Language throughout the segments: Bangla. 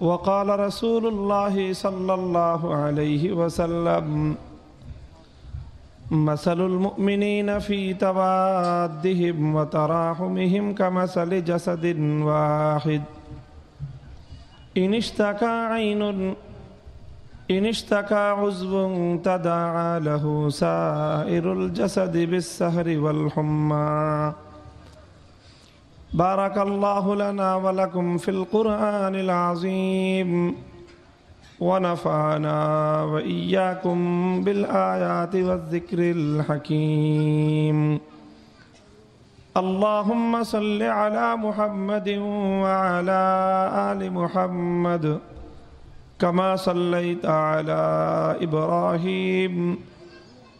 وقال رسول الله صلى الله عليه وسلم مثل المؤمنين في توادهم وتراحمهم كمثل جسد واحد. إن اشتكى عين إن اشتكى عزو تداعى له سائر الجسد بالسهر والحمى. بارك الله لنا ولكم في القرآن العظيم ونفعنا وإياكم بالآيات والذكر الحكيم. اللهم صل على محمد وعلى آل محمد كما صليت على إبراهيم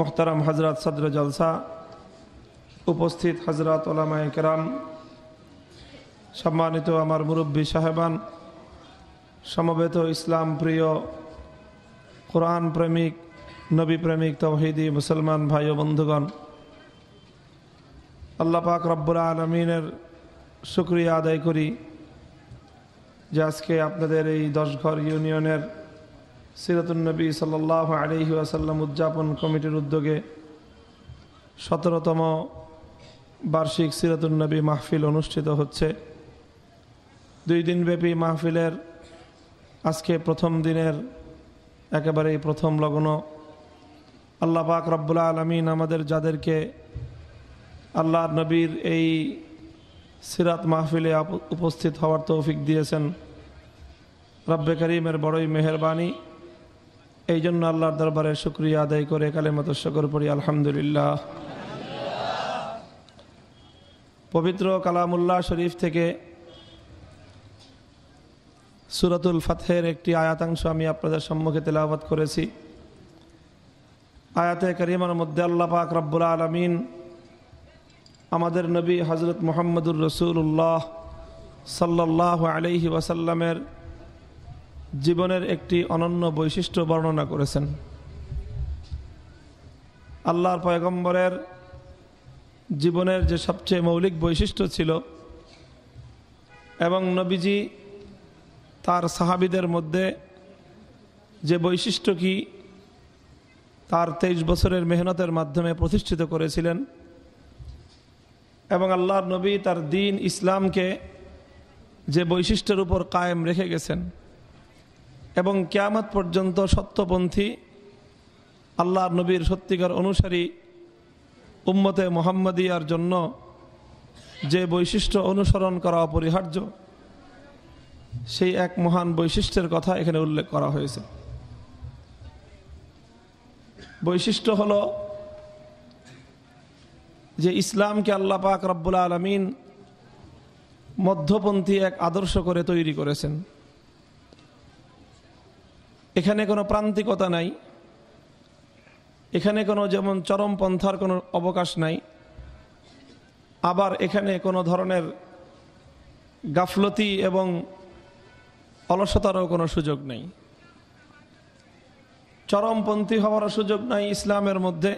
মোহতারাম হজরত সদর জলসা, উপস্থিত হজরত ওলামায় কেরাম, সম্মানিত আমার মুরব্বী সাহেবান, সমবেত ইসলাম প্রিয় কোরআন প্রেমিক, নবী প্রেমিক, তৌহিদি মুসলমান ভাই ও বন্ধুগণ, আল্লাহ পাক রব্বুল আলমিনের শুক্রিয়া আদায় করি যে আজকে আপনাদের এই দশঘর ইউনিয়নের সিরাতুলনবী সাল্লাহ আলহি আসাল্লাম উদযাপন কমিটির উদ্যোগে সতেরোতম বার্ষিক সিরাতুলনবী মাহফিল অনুষ্ঠিত হচ্ছে। দুই দিনব্যাপী মাহফিলের আজকে প্রথম দিনের একেবারেই প্রথম লগ্ন। আল্লাহ পাক রব্বুল্লা আলমিন আমাদের যাদেরকে আল্লাহ নবীর এই সিরাত মাহফিলে উপস্থিত হওয়ার তৌফিক দিয়েছেন। রব্বে করিমের বড়ই মেহরবানি। এই জন্য আল্লাহর দরবারে শুক্রিয়া আদায় করে কালে মতো শকর পড়ি, আলহামদুলিল্লাহ। পবিত্র কালামুল্লাহ শরীফ থেকে সুরাতুল ফাতহের একটি আয়াতাংশ আমি আপনাদের সম্মুখে তেলাবাদ করেছি। আয়াতে করিমার মধ্যে আল্লাহ পাক রব্বুল আলমিন আমাদের নবী হজরত মোহাম্মদুর রসুল্লাহ সাল্লাহ আলহি ওয়াসাল্লামের জীবনের একটি অনন্য বৈশিষ্ট্য বর্ণনা করেছেন। আল্লাহর পয়গম্বরের জীবনের যে সবচেয়ে মৌলিক বৈশিষ্ট্য ছিল এবং নবীজি তার সাহাবিদের মধ্যে যে বৈশিষ্ট্য কি, তার তেইশ বছরের মেহনতের মাধ্যমে প্রতিষ্ঠিত করেছিলেন এবং আল্লাহর নবী তার দিন ইসলামকে যে বৈশিষ্ট্যের উপর কায়েম রেখে গেছেন এবং কেয়ামত পর্যন্ত সত্যপন্থী, আল্লাহর নবীর সত্যিকার অনুসারী উম্মতে মোহাম্মদিয়ার জন্য যে বৈশিষ্ট্য অনুসরণ করা অপরিহার্য, সেই এক মহান বৈশিষ্ট্যের কথা এখানে উল্লেখ করা হয়েছে। বৈশিষ্ট্য হল যে ইসলামকে আল্লাহ পাক রব্বুল আলমিন মধ্যপন্থী এক আদর্শ করে তৈরি করেছেন। এখানে কোনো প্রান্তিকতা নাই। এখানে কোনো যেমন চরমপন্থার কোনো অবকাশ নাই। আবার এখানে কোনো ধরনের গাফলতি এবং অলসতারও কোনো সুযোগ নেই। চরমপন্থী হওয়ার সুযোগ নাই ইসলামের মধ্যে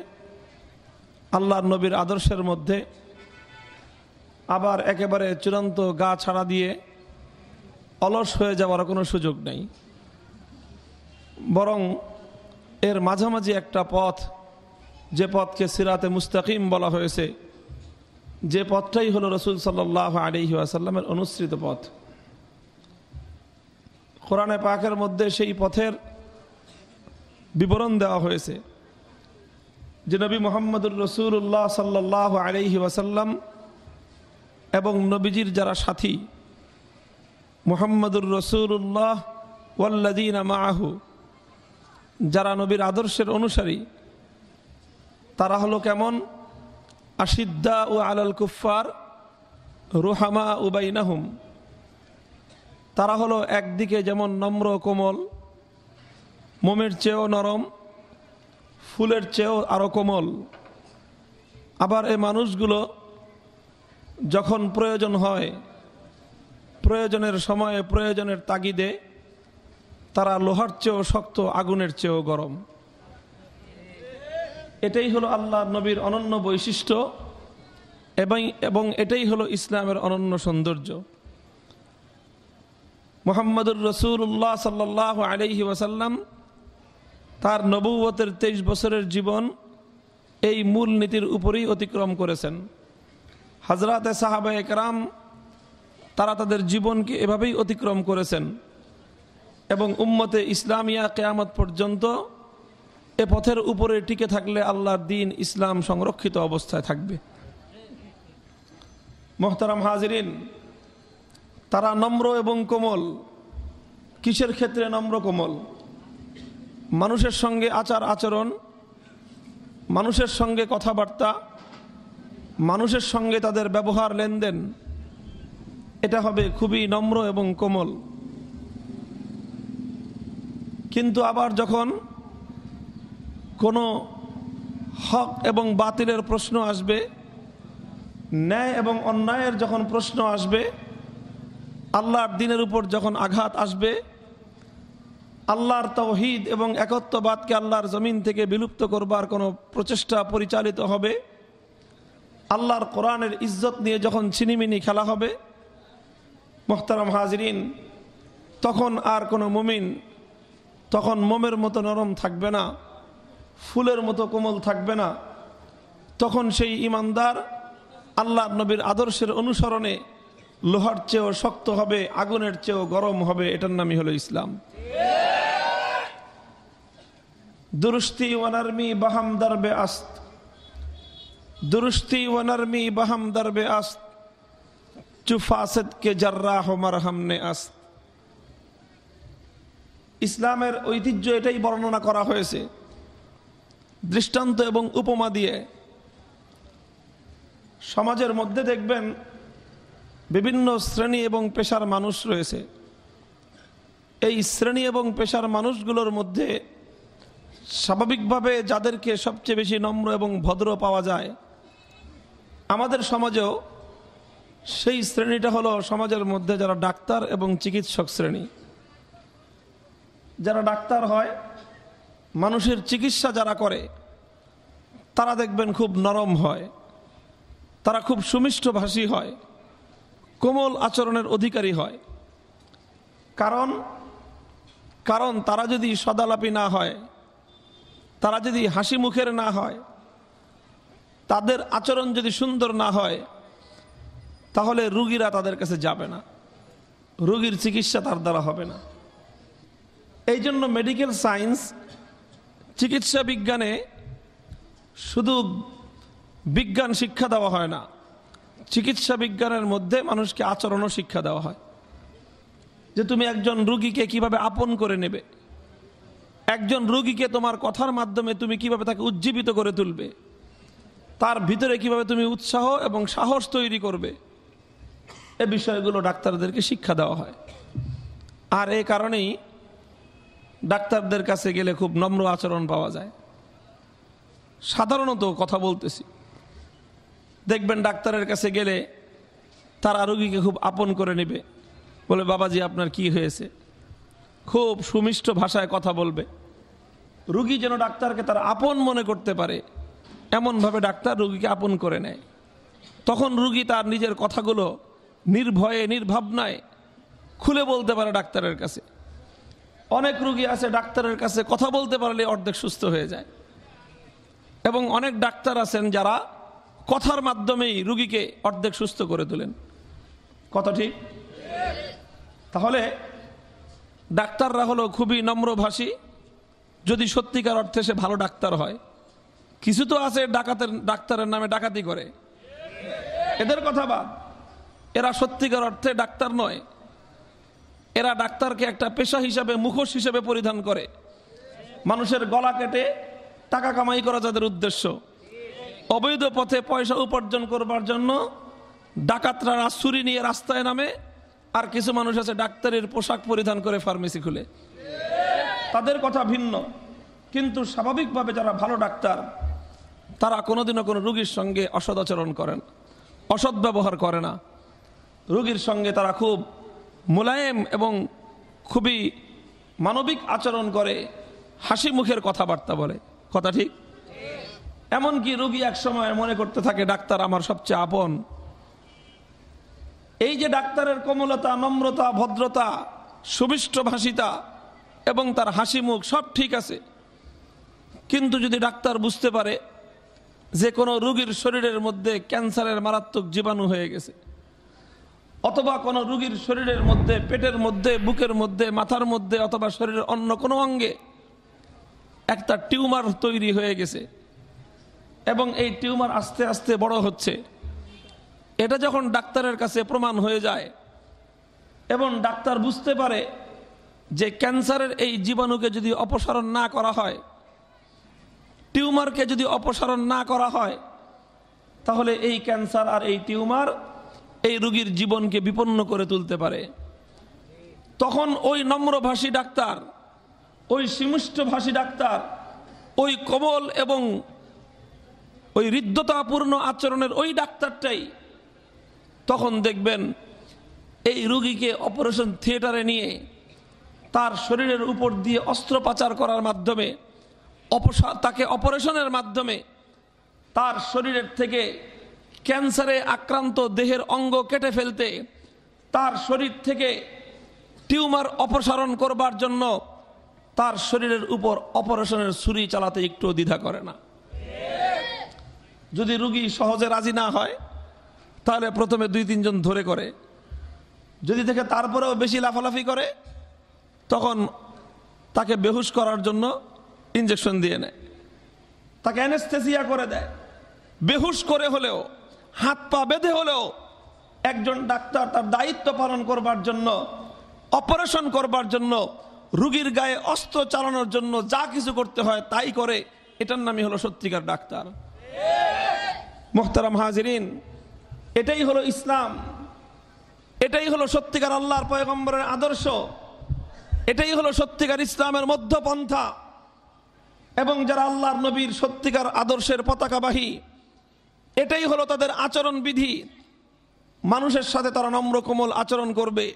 আল্লাহ নবীর আদর্শের মধ্যে। আবার একেবারে চূড়ান্ত গা ছাড়া দিয়ে অলস হয়ে যাওয়ার কোনো সুযোগ নেই। বরং এর মাঝামাঝি একটা পথ, যে পথকে সিরাতে মুস্তাকিম বলা হয়েছে, যে পথটাই হলো রসুল সাল্লাহ আলহি আসাল্লামের অনুসৃত পথ। কোরআনে পাকের মধ্যে সেই পথের বিবরণ দেওয়া হয়েছে, যে নবী মোহাম্মদুর রসুল্লাহ সাল্লাহ আলহি ওয়াসাল্লাম এবং নবীজির যারা সাথী, মোহাম্মদুর রসুল্লাহ ওয়াল্লাদিন মাহু যারা নবীর আদর্শের অনুসারী, তারা হলো কেমন? আশিদ্দা ও আলাল কুফার রুহামা উবাইনাহুম তারা হলো একদিকে যেমন নম্র কোমল, মোমের চেয়েও নরম, ফুলের চেয়েও আরও কোমল। আবার এই মানুষগুলো যখন প্রয়োজন হয়, প্রয়োজনের সময়ে প্রয়োজনের তাগিদে তারা লোহার চেয়েও শক্ত, আগুনের চেয়েও গরম। এটাই হলো আল্লাহ নবীর অনন্য বৈশিষ্ট্য এবং এবং এটাই হলো ইসলামের অনন্য সৌন্দর্য। মোহাম্মদুর রসুল্লাহ সাল্লাহ আলহি ওয়াসাল্লাম তার নবুয়তের তেইশ বছরের জীবন এই মূল নীতির উপরেই অতিক্রম করেছেন। হাজরাতে সাহাবা একরাম তারা তাদের জীবনকে এভাবেই অতিক্রম করেছেন। এবং উম্মতে ইসলামিয়া কেয়ামত পর্যন্ত এ পথের উপরে টিকে থাকলে আল্লাহর দিন ইসলাম সংরক্ষিত অবস্থায় থাকবে। মোহতারাম হাজরিন, তারা নম্র এবং কোমল। কিসের ক্ষেত্রে নম্র কোমল? মানুষের সঙ্গে আচার আচরণ, মানুষের সঙ্গে কথাবার্তা, মানুষের সঙ্গে তাদের ব্যবহার, লেনদেন, এটা হবে খুবই নম্র এবং কোমল। কিন্তু আবার যখন কোনো হক এবং বাতিলের প্রশ্ন আসবে, ন্যায় এবং অন্যায়ের যখন প্রশ্ন আসবে, আল্লাহর দিনের উপর যখন আঘাত আসবে, আল্লাহর তৌহিদ এবং একত্ববাদকে আল্লাহর জমিন থেকে বিলুপ্ত করবার কোনো প্রচেষ্টা পরিচালিত হবে, আল্লাহর কোরআনের ইজ্জত নিয়ে যখন ছিনিমিনি খেলা হবে, মোহতারাম হাজরিন, তখন আর কোনো মুমিন তখন মোমের মতো নরম থাকবে না, ফুলের মতো কোমল থাকবে না। তখন সেই ইমানদার আল্লাহ নবীর আদর্শের অনুসরণে লোহার চেয়েও শক্ত হবে, আগুনের চেয়েও গরম হবে, এটার নামই হলো ইসলাম। দুরুস্তি ওয়ানারমি বাহাম দারবে আস্ত। দুরুস্তি ওয়ানারমি বাহাম দারবে আস্ত। চুফাসদ কে জার্রা হোমার হামনে আস্ত। ইসলামের ঐতিহ্য এটাই বর্ণনা করা হয়েছে। দৃষ্টান্ত এবং উপমা দিয়ে সমাজের মধ্যে দেখবেন বিভিন্ন শ্রেণি এবং পেশার মানুষ রয়েছে। এই শ্রেণি এবং পেশার মানুষগুলোর মধ্যে স্বাভাবিকভাবে যাদেরকে সবচেয়ে বেশি নম্র এবং ভদ্র পাওয়া যায়, আমাদের সমাজেও সেই শ্রেণীটা হলো সমাজের মধ্যে যারা ডাক্তার এবং চিকিৎসক শ্রেণি। যারা ডাক্তার হয়, মানুষের চিকিৎসা যারা করে, তারা দেখবেন খুব নরম হয়, তারা খুব সুমিষ্ট ভাষী হয়, কোমল আচরণের অধিকারী হয়। কারণ কারণ তারা যদি সদালাপি না হয়, তারা যদি হাসি মুখের না হয়, তাদের আচরণ যদি সুন্দর না হয়, তাহলে রুগীরা তাদের কাছে যাবে না। রুগীর চিকিৎসা তার দ্বারা হবে না। এই জন্য মেডিকেল সায়েন্স চিকিৎসা বিজ্ঞানে শুধু বিজ্ঞান শিক্ষা দেওয়া হয় না, চিকিৎসা বিজ্ঞানের মধ্যে মানুষকে আচরণও শিক্ষা দেওয়া হয়। যে তুমি একজন রুগীকে কীভাবে আপন করে নেবে, একজন রুগীকে তোমার কথার মাধ্যমে তুমি কীভাবে তাকে উজ্জীবিত করে তুলবে, তার ভিতরে কীভাবে তুমি উৎসাহ এবং সাহস তৈরি করবে, এ বিষয়গুলো ডাক্তারদেরকে শিক্ষা দেওয়া হয়। আর এই কারণেই ডাক্তারদের কাছে গেলে খুব নম্র আচরণ পাওয়া যায়। সাধারণত কথা বলতেছি। দেখবেন ডাক্তারের কাছে গেলে তারা রুগীকে খুব আপন করে নেবে। বলে, বাবাজি, আপনার কি হয়েছে? খুব সুমিষ্ট ভাষায় কথা বলবে। রুগী যেন ডাক্তারকে তার আপন মনে করতে পারে, এমনভাবে ডাক্তার রুগীকে আপন করে নেয়। তখন রুগী তার নিজের কথাগুলো নির্ভয়ে, নির্ভাবনায় খুলে বলতে পারে ডাক্তারের কাছে। অনেক রুগী আছে ডাক্তারের কাছে, কথা বলতে পারলে অর্ধেক সুস্থ হয়ে যায়। এবং অনেক ডাক্তার আছেন যারা কথার মাধ্যমেই রুগীকে অর্ধেক সুস্থ করে তোলেন। কত ঠিক? তাহলে ডাক্তাররা হলো খুবই নম্রভাষী। যদি সত্যিকার অর্থে সে ভালো ডাক্তার হয়। কিছু তো আছে ডাকাতের, ডাক্তারের নামে ডাকাতি করে। এদের কথা বাদ। এরা সত্যিকার অর্থে ডাক্তার নয়। এরা ডাক্তারকে একটা পেশা হিসাবে, মুখোশ হিসেবে পরিধান করে। মানুষের গলা কেটে টাকা কামাই করা যাদের উদ্দেশ্য। অবৈধ পথে পয়সা উপার্জন করবার জন্য ডাকাতরা ছুরি নিয়ে রাস্তায় নামে, আর কিছু মানুষ আছে ডাক্তারের পোশাক পরিধান করে ফার্মেসি খুলে। তাদের কথা ভিন্ন, কিন্তু স্বাভাবিকভাবে যারা ভালো ডাক্তার, তারা কোনোদিনও কোনো রুগীর সঙ্গে অসদ আচরণ করেন, অসৎ ব্যবহার করে না। রুগীর সঙ্গে তারা খুব মোলায়েম এবং খুবই মানবিক আচরণ করে হাসি মুখের কথাবার্তা বলে। কথা ঠিক? এমনকি রুগী এক সময় মনে করতে থাকে, ডাক্তার আমার সবচেয়ে আপন। এই যে ডাক্তারের কোমলতা, নম্রতা, ভদ্রতা, সুবিষ্ট ভাষিতা এবং তার হাসি মুখ সব ঠিক আছে। কিন্তু যদি ডাক্তার বুঝতে পারে যে কোনো রুগীর শরীরের মধ্যে ক্যান্সারের মারাত্মক জীবাণু হয়ে গেছে অথবা কোনো রুগীর শরীরের মধ্যে, পেটের মধ্যে, বুকের মধ্যে, মাথার মধ্যে, অথবা শরীরের অন্য কোনো অঙ্গে একটা টিউমার তৈরি হয়ে গেছে। এবং এই টিউমার আস্তে আস্তে বড় হচ্ছে। এটা যখন ডাক্তারের কাছে প্রমাণ হয়ে যায় এবং ডাক্তার বুঝতে পারে যে ক্যান্সারের এই জীবাণুকে যদি অপসারণ না করা হয়, টিউমারকে যদি অপসারণ না করা হয়, তাহলে এই ক্যান্সার আর এই টিউমার এই রুগীর জীবনকে বিপন্ন করে তুলতে পারে। তখন ওই নম্রভাষী ডাক্তার, ওই সিমিষ্টভাষী ডাক্তার, ওই কবল এবং ওই হৃদ্যতাপূর্ণ আচরণের ওই ডাক্তারটাই তখন দেখবেন এই রুগীকে অপারেশন থিয়েটারে নিয়ে তার শরীরের উপর দিয়ে অস্ত্রোপচার করার মাধ্যমে তাকে অপারেশনের মাধ্যমে তার শরীরের থেকে ক্যান্সারে আক্রান্ত দেহের অঙ্গ কেটে ফেলতে তার শরীর থেকে টিউমার অপসারণ করবার জন্য তার শরীরের উপর অপারেশনের ছুরি চালাতে একটু দ্বিধা করে না। যদি রুগী সহজে রাজি না হয়, তাহলে প্রথমে দুই তিনজন ধরে করে। যদি দেখে তারপরেও বেশি লাফালাফি করে, তখন তাকে বেহুশ করার জন্য ইঞ্জেকশন দিয়ে নেয়। তাকে অ্যানেস্থেসিয়া করে দেয়। বেহুশ করে হলেও হাত পা বেঁধে হলেও একজন ডাক্তার তার দায়িত্ব পালন করবার জন্য, অপারেশন করবার জন্য, রুগীর গায়ে অস্ত্র চালানোর জন্য যা কিছু করতে হয় তাই করে, এটার নামই হলো সত্যিকার ডাক্তার। মোহতারাম হাজিরিন, এটাই হলো ইসলাম, এটাই হলো সত্যিকার আল্লাহর পয়গম্বরের আদর্শ, এটাই হলো সত্যিকার ইসলামের মধ্যপন্থা, এবং যারা আল্লাহর নবীর সত্যিকার আদর্শের পতাকাবাহী এটাই হলো তাদের আচরণ বিধি। মানুষের সাথে তারা নম্র কোমল আচরণ করবে,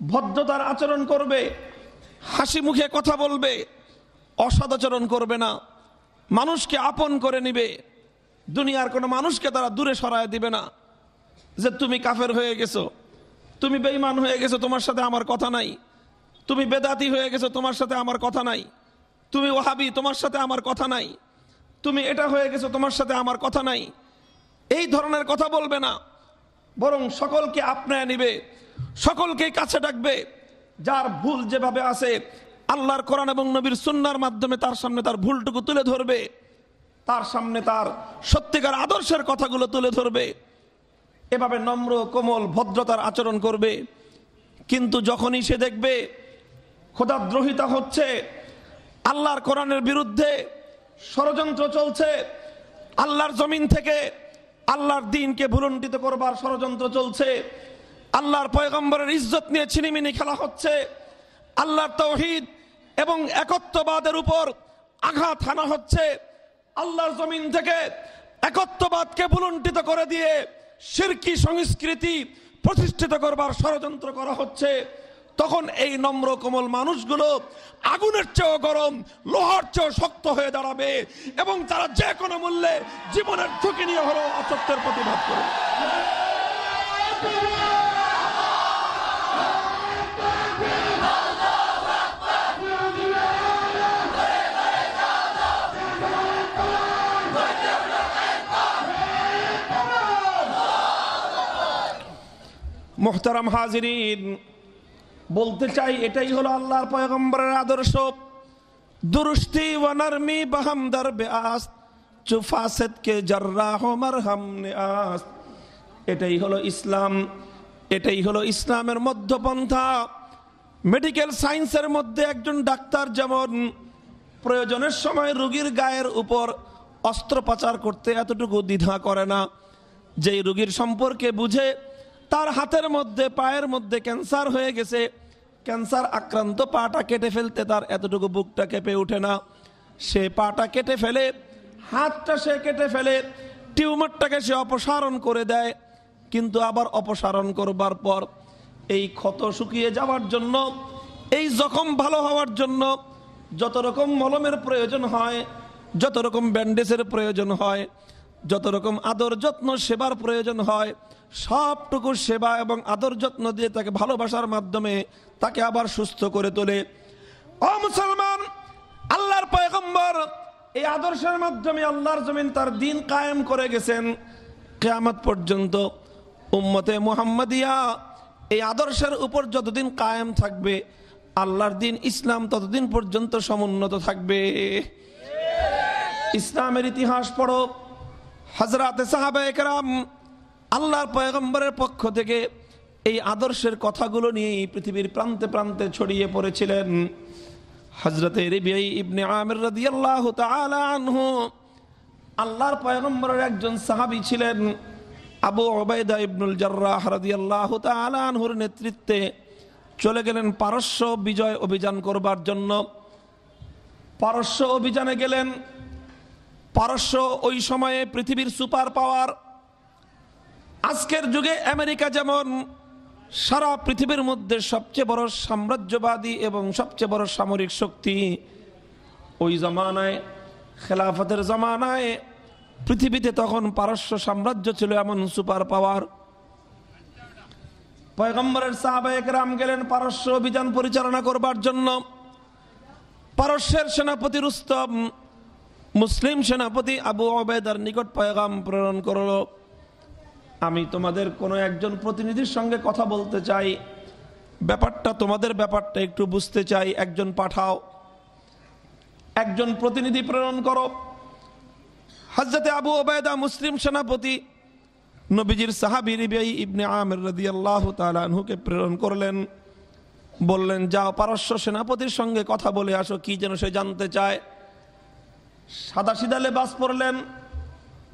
ভদ্রতার আচরণ করবে, হাসি মুখে কথা বলবে অসদাচরণ করবে না। মানুষকে আপন করে নিবে। দুনিয়ার কোনো মানুষকে তারা দূরে সরায় দিবে না যে, তুমি কাফের হয়ে গেছো, তুমি বেঈমান হয়ে গেছো, তোমার সাথে আমার কথা নাই। তুমি বেদাতি হয়ে গেছো, তোমার সাথে আমার কথা নাই। তুমি ওহাবি তোমার সাথে আমার কথা নাই। তুমি এটা হয়ে গেছো, তোমার সাথে আমার কথা নাই। এই ধরনের কথা বলবে না। বরং সকলকে আপনায় নিবে, সকলকে কাছে ডাকবে। যার ভুল যেভাবে আছে, আল্লাহর কোরআন এবং নবীর সুন্নার মাধ্যমে তার সামনে তার ভুলটুকু তুলে ধরবে। তার সামনে তার সত্যিকার আদর্শের কথাগুলো তুলে ধরবে। এভাবে নম্র, কোমল, ভদ্রতার আচরণ করবে। কিন্তু যখনই সে দেখবে, খোদাদ্রোহিতা হচ্ছে, আল্লাহর কোরআনের বিরুদ্ধে ষড়যন্ত্র চলছে। আল্লাহর জমিন থেকে আল্লাহর দিনকে ভুলণ্ঠিত করবার ষড়যন্ত্র চলছে। আল্লাহর পয়গম্বরের ইজ্জত নিয়ে ছিনিমিনি খেলা হচ্ছে। আল্লাহর তৌহিদ এবং একত্ববাদের উপর আঘাত হানা হচ্ছে। আল্লাহর জমিন থেকে একত্ববাদকে ভুলণ্ঠিত করে দিয়ে শিরকি সংস্কৃতি প্রতিষ্ঠিত করবার ষড়যন্ত্র করা হচ্ছে। তখন এই নম্র কোমল মানুষগুলো আগুনের চেয়েও গরম, লোহার চেয়েও শক্ত হয়ে দাঁড়াবে এবং তারা যে কোনো মূল্যে জীবনের ঝুঁকি নিয়ে হলো অসত্যের প্রতিবাদ করবে। মোহতারাম হাজিরিন বলতে চাই, এটাই হলো আল্লাহর পয়গম্বরের আদর্শ। দুরুস্তি ওয়ানারমি বাহামদার বেআস চুফাসেদ কে জর্রাহ মারহাম নেআস এটাই হলো ইসলাম, এটাই হলো ইসলামের মধ্যপন্থা। মেডিকেল সায়েন্সের মধ্যে একজন ডাক্তার যেমন, প্রয়োজনের সময় রোগীর গায়ের উপর অস্ত্রোপচার করতে এতটুকু দ্বিধা করে না। যেই রোগীর সম্পর্কে বুঝে, তার হাতের মধ্যে, পায়ের মধ্যে ক্যান্সার হয়ে গেছে। ক্যান্সার আক্রান্ত পাটা কেটে ফেলতে তার এতটুকু বুকটা কেঁপে ওঠে না। সে পাটা কেটে ফেলে, হাতটা সে কেটে ফেলে, টিউমারটাকে সে অপসারণ করে দেয়। কিন্তু আবার অপসারণ করবার পর এই ক্ষত শুকিয়ে যাওয়ার জন্য, এই জখম ভালো হওয়ার জন্য যত রকম মলমের প্রয়োজন হয়, যত রকম ব্যান্ডেজের প্রয়োজন হয়, যত রকম আদর যত্ন সেবার প্রয়োজন হয় সবটুকু সেবা এবং আদর যত্ন দিয়ে তাকে ভালোবাসার মাধ্যমে তাকে আবার সুস্থ করে তোলে। ও মুসলমান, আল্লাহর পয়গম্বর, এই আদর্শের মাধ্যমে আল্লাহর জমিন তার দিন কায়েম করে গেছেন। কেয়ামত পর্যন্ত উম্মতে মুহাম্মাদিয়া এই আদর্শের উপর যতদিন কায়েম থাকবে, আল্লাহর দিন ইসলাম ততদিন পর্যন্ত সমুন্নত থাকবে। ইসলামের ইতিহাস পড়ো। হজরাতে সাহাবা একরাম আল্লাহর পয়গম্বরের পক্ষ থেকে এই আদর্শের কথাগুলো নিয়ে পৃথিবীর প্রান্তে প্রান্তে ছড়িয়ে পড়েছিলেন হজরতে রিবিয়াই ইবনে আমির রাদিয়াল্লাহু তাআলা আনহু। আল্লাহর পয়গম্বরের একজন সাহাবী ছিলেন আবু ওবায়দা ইবনুল জার্রাহ রাদিয়াল্লাহু তাআলা আনহুর নেতৃত্বে চলে গেলেন পারস্য বিজয় অভিযান করবার জন্য। পারস্য অভিযানে গেলেন। পারস্য ওই সময়ে পৃথিবীর সুপার পাওয়ার আজকের যুগে আমেরিকা যেমন সারা পৃথিবীর মধ্যে সবচেয়ে বড় সাম্রাজ্যবাদী এবং সবচেয়ে বড় সামরিক শক্তি ওই জমানায়, খেলাফতের জমানায় পৃথিবীতে তখন পারস্য সাম্রাজ্য ছিল এমন সুপার পাওয়ার। পয়গম্বরের রাম গেলেন পারস্য অভিযান পরিচালনা করবার জন্য। পারস্যের সেনাপতি রুস্তম, মুসলিম সেনাপতি আবু ওবেদার নিকট পয়গাম প্রেরণ করল। আমি তোমাদের কোনো একজন প্রতিনিধির সঙ্গে কথা বলতে চাই। ব্যাপারটা তোমাদের ব্যাপারটা একটু বুঝতে চাই। একজন পাঠাও। একজন প্রতিনিধি প্রেরণ করো। হজরতে আবু ওবায়দা মুসলিম সেনাপতি নবীজির সাহাবি রিবাই ইবনে আমের রাদিয়াল্লাহু তাআলা আনহুকে প্রেরণ করলেন। বললেন, যাও পারস্য সেনাপতির সঙ্গে কথা বলে আসো, কি যেন সে জানতে চায়। সাদা সিদা লেবাস পরলেন।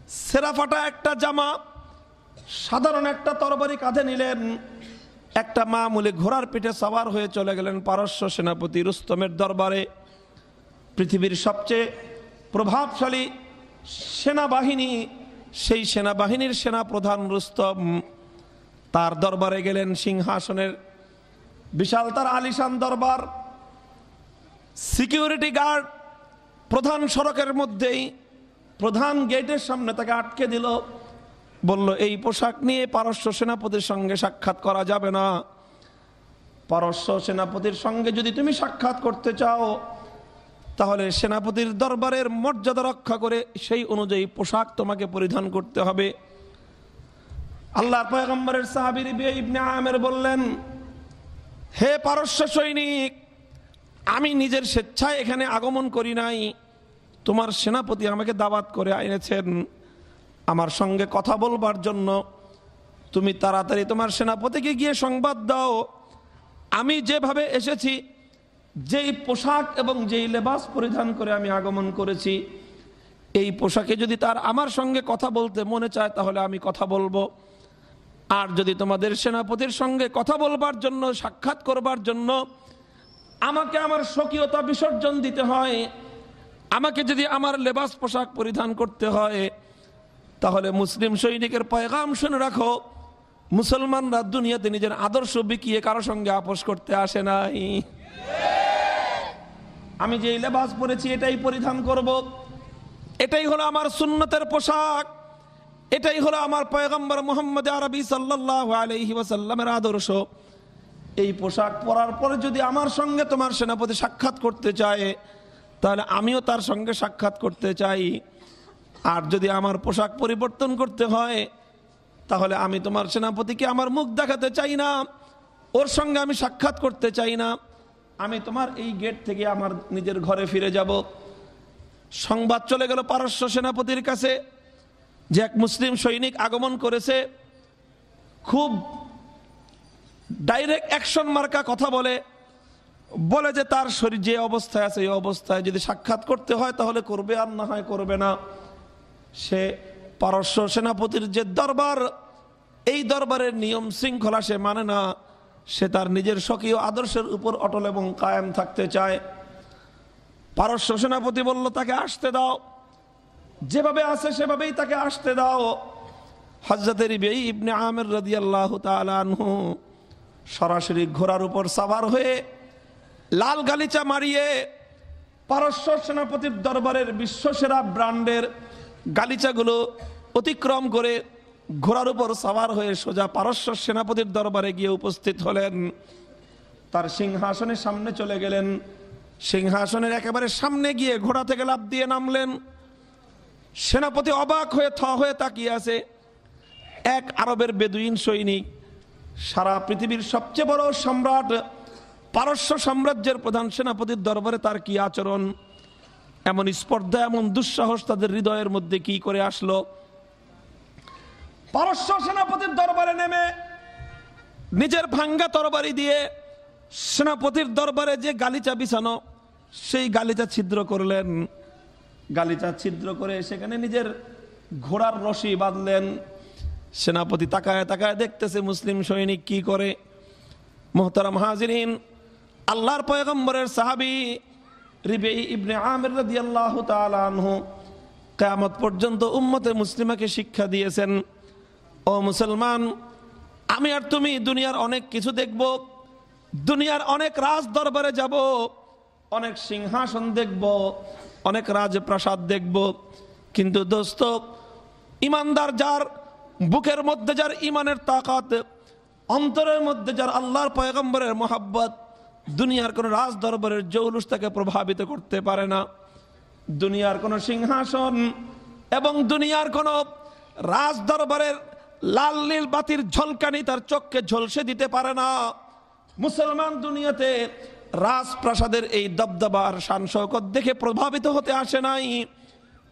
সেরাফাটা একটা জামা। সাধারণ একটা তরবারি কাঁধে নিলেন, একটা মামুলি ঘোড়ার পিঠে সাওয়ার হয়ে চলে গেলেন পারস্য সেনাপতি রুস্তমের দরবারে। পৃথিবীর সবচেয়ে প্রভাবশালী সেনাবাহিনী, সেই সেনাবাহিনীর সেনা প্রধান রুস্তম, তার দরবারে গেলেন সিংহাসনের বিশাল তার আলিশান দরবার। সিকিউরিটি গার্ড প্রধান সড়কের মধ্যেই প্রধান গেটের সামনে তাকে আটকে দিল। বলল, এই পোশাক নিয়ে পারস্য সেনাপতির সঙ্গে সাক্ষাৎ করা যাবে না। পারস্য সেনাপতির সঙ্গে যদি তুমি সাক্ষাৎ করতে চাও, তাহলে সেনাপতির দরবারের মর্যাদা রক্ষা করে সেই অনুযায়ী পোশাক তোমাকে পরিধান করতে হবে। আল্লাহ পয়গম্বরের সাহাবির ইবনে আমের বললেন, হে পারস্য সৈনিক, আমি নিজের স্বেচ্ছায় এখানে আগমন করি নাই। তোমার সেনাপতি আমাকে দাওয়াত করে এনেছেন। আমার সঙ্গে কথা বলবার জন্য তুমি তাড়াতাড়ি তোমার সেনাপতিকে গিয়ে সংবাদ দাও। আমি যেভাবে এসেছি, যেই পোশাক এবং যেই লেবাস পরিধান করে আমি আগমন করেছি, এই পোশাকে যদি তার আমার সঙ্গে কথা বলতে মনে চায়, তাহলে আমি কথা বলব। আর যদি তোমাদের সেনাপতির সঙ্গে কথা বলবার জন্য, সাক্ষাৎ করবার জন্য আমাকে আমার স্বকীয়তা বিসর্জন দিতে হয়, আমাকে যদি আমার লেবাস পোশাক পরিধান করতে হয় তাহলে মুসলিম সৈনিকের পয়গাম শুনে রাখো। মুসলমানরা দুনিয়াতে নিজের আদর্শ বিকিয়ে কারও সঙ্গে আপোষ করতে আসে নাই। আমি যে লেবাস পরেছি, এটাই পরিধান করব। এটাই হলো আমার সুন্নতের পোশাক। এটাই হলো আমার পয়গম্বর মোহাম্মদ আরবি সাল্লাহ আলহি ওয়াসাল্লামের আদর্শ। এই পোশাক পরার পরে যদি আমার সঙ্গে তোমার সেনাপতি সাক্ষাৎ করতে চায়, তাহলে আমিও তার সঙ্গে সাক্ষাৎ করতে চাই। আর যদি আমার পোশাক পরিবর্তন করতে হয়, তাহলে আমি তোমার সেনাপতিকে আমার মুখ দেখাতে চাই না, ওর সঙ্গে আমি সাক্ষাৎ করতে চাই না। আমি তোমার এই গেট থেকে আমার নিজের ঘরে ফিরে যাব। সংবাদ চলে গেল পারস্য সেনাপতির কাছে, যে এক মুসলিম সৈনিক আগমন করেছে। খুব ডাইরেক্ট অ্যাকশন মার্কা কথা বলে বলে যে তার শরীর যে অবস্থায় আছে, এই অবস্থায় যদি সাক্ষাৎ করতে হয়, তাহলে করবে আর না হয় করবে না। সে পারস্য সেনাপতির যে দরবার, এই দরবারের নিয়ম শৃঙ্খলা সে মানে না। সে তার নিজের স্বকীয় আদর্শের উপর অটল এবং কায়েম থাকতে চায়। পারস্য সেনাপতি বলল, তাকে আসতে দাও। যেভাবে আছে সেভাবেই তাকে আসতে দাও। হজরতের ইবনে আমের রাদি আল্লাহ তালু সরাসরি ঘোড়ার উপর সাবার হয়ে লাল গালিচা মারিয়ে পারস্য সেনাপতির দরবারের বিশ্বসেরা ব্র্যান্ডের গালিচাগুলো অতিক্রম করে ঘোড়ার উপর সাবার হয়ে সোজা পারস্য সেনাপতির দরবারে গিয়ে উপস্থিত হলেন। তার সিংহাসনের সামনে চলে গেলেন। সিংহাসনের একেবারে সামনে গিয়ে ঘোড়া থেকে লাভ দিয়ে নামলেন। সেনাপতি অবাক হয়ে থ হয়ে তাকিয়ে আছে। এক আরবের বেদুইন সৈনিক, সারা পৃথিবীর সবচেয়ে বড় সম্রাট, পারস্য সাম্রাজ্যের প্রধান সেনাপতির দরবারে তার কি আচরণ? এমন স্পর্ধা, এমন দুঃসাহস তাদের হৃদয়ের মধ্যে কি করে আসলো? পারস্য সেনাপতির দরবারে নেমে, নিজের ভাঙ্গা তরবারি দিয়ে সেনাপতির দরবারে যে গালিচা বিছানো, সেই গালিচা ছিদ্র করলেন। গালিচা ছিদ্র করে সেখানে নিজের ঘোড়ার রশি বাঁধলেন। সেনাপতি তাকায় তাকায় দেখতেছে মুসলিম সৈনিক কি করে। মোহতারাম হাজিরিন, আল্লাহর পয়গম্বরের সাহাবি রিবে ইবনে পর্যন্ত উম্মতে মুসলিমাকে শিক্ষা দিয়েছেন, ও মুসলমান, আমি আর তুমি দুনিয়ার অনেক কিছু দেখব, দুনিয়ার অনেক রাজ দরবারে যাব, অনেক সিংহাসন দেখব, অনেক রাজপ্রাসাদ দেখব, কিন্তু দোস্ত, ইমানদার যার বুকের মধ্যে যার ইমানের তাকাত, অন্তরের মধ্যে যার আল্লাহর পয়গম্বরের মোহাব্বত দুনিয়ার কোন রাজ দরবারের জৌলুস তাকে প্রভাবিত করতে পারে না। দুনিয়ার কোন সিংহাসন এবং দুনিয়ার কোন রাজ দরবারের লাল নীল বাতির ঝলকানি তার চোখকে ঝলসে দিতে পারে না। মুসলমান দুনিয়াতে রাজপ্রাসাদের এই দবদবার শান দেখে প্রভাবিত হতে আসে নাই।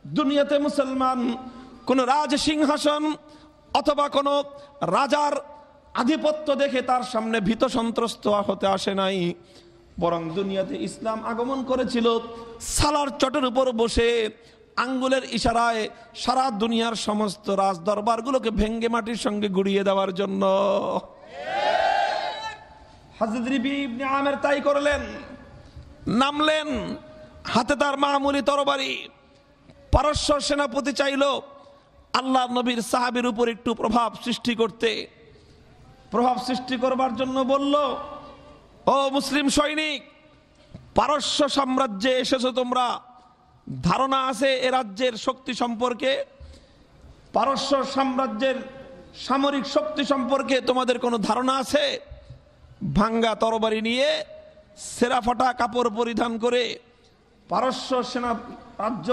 দুনিয়াতে মুসলমান কোন রাজ সিংহাসন অথবা কোন রাজার আধিপত্য দেখে তার সামনে ভীত সন্ত্রস্ত হতে আসে নাই। বরং দুনিয়াতে ইসলাম আগমন করেছিল। সালার চটের উপর বসে আঙ্গুলের ইশারায় সারা দুনিয়ার সমস্ত রাজ দরবারগুলোকে ভেঙ্গে মাটির সঙ্গে গুড়িয়ে দেওয়ার জন্য। আমের তাই করলেন। নামলেন, হাতে তার মামুলি তরবারি। পারস্য সেনাপতি চাইল আল্লাহ নবীর সাহাবির উপর একটু প্রভাব সৃষ্টি করতে। প্রভাব সৃষ্টি করবার জন্য বলল, ও মুসলিম সৈনিক, পারস্য সাম্রাজ্যে এসেছ তোমরা। ধারণা আছে এ রাজ্যের শক্তি সম্পর্কে। পারস্য সাম্রাজ্যের সামরিক শক্তি সম্পর্কে তোমাদের কোনো ধারণা আছে? ভাঙ্গা তরবারি নিয়ে সেরা ফাটা কাপড় পরিধান করে পারস্য সেনা রাজ্য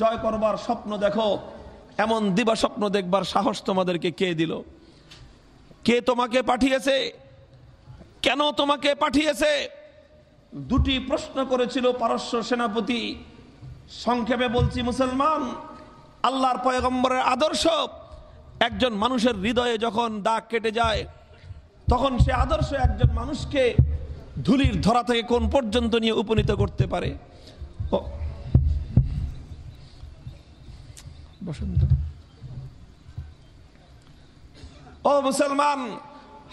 জয় করবার স্বপ্ন দেখো। এমন দিবা স্বপ্ন দেখবার সাহস তোমাদেরকে কে দিল? কে তোমাকে পাঠিয়েছে? কেন তোমাকে পাঠিয়েছে? দুটি প্রশ্ন করেছিল পারস্য সেনাপতি। সংক্ষেপে বলছি, মুসলমান, আল্লাহর পয়গম্বরের আদর্শ। একজন মানুষের হৃদয়ে যখন দাগ কেটে যায়, তখন সে আদর্শ একজন মানুষকে ধুলির ধরা থেকে কোন পর্যন্ত নিয়ে উপনীত করতে পারে? বসন্ত। ও মুসলমান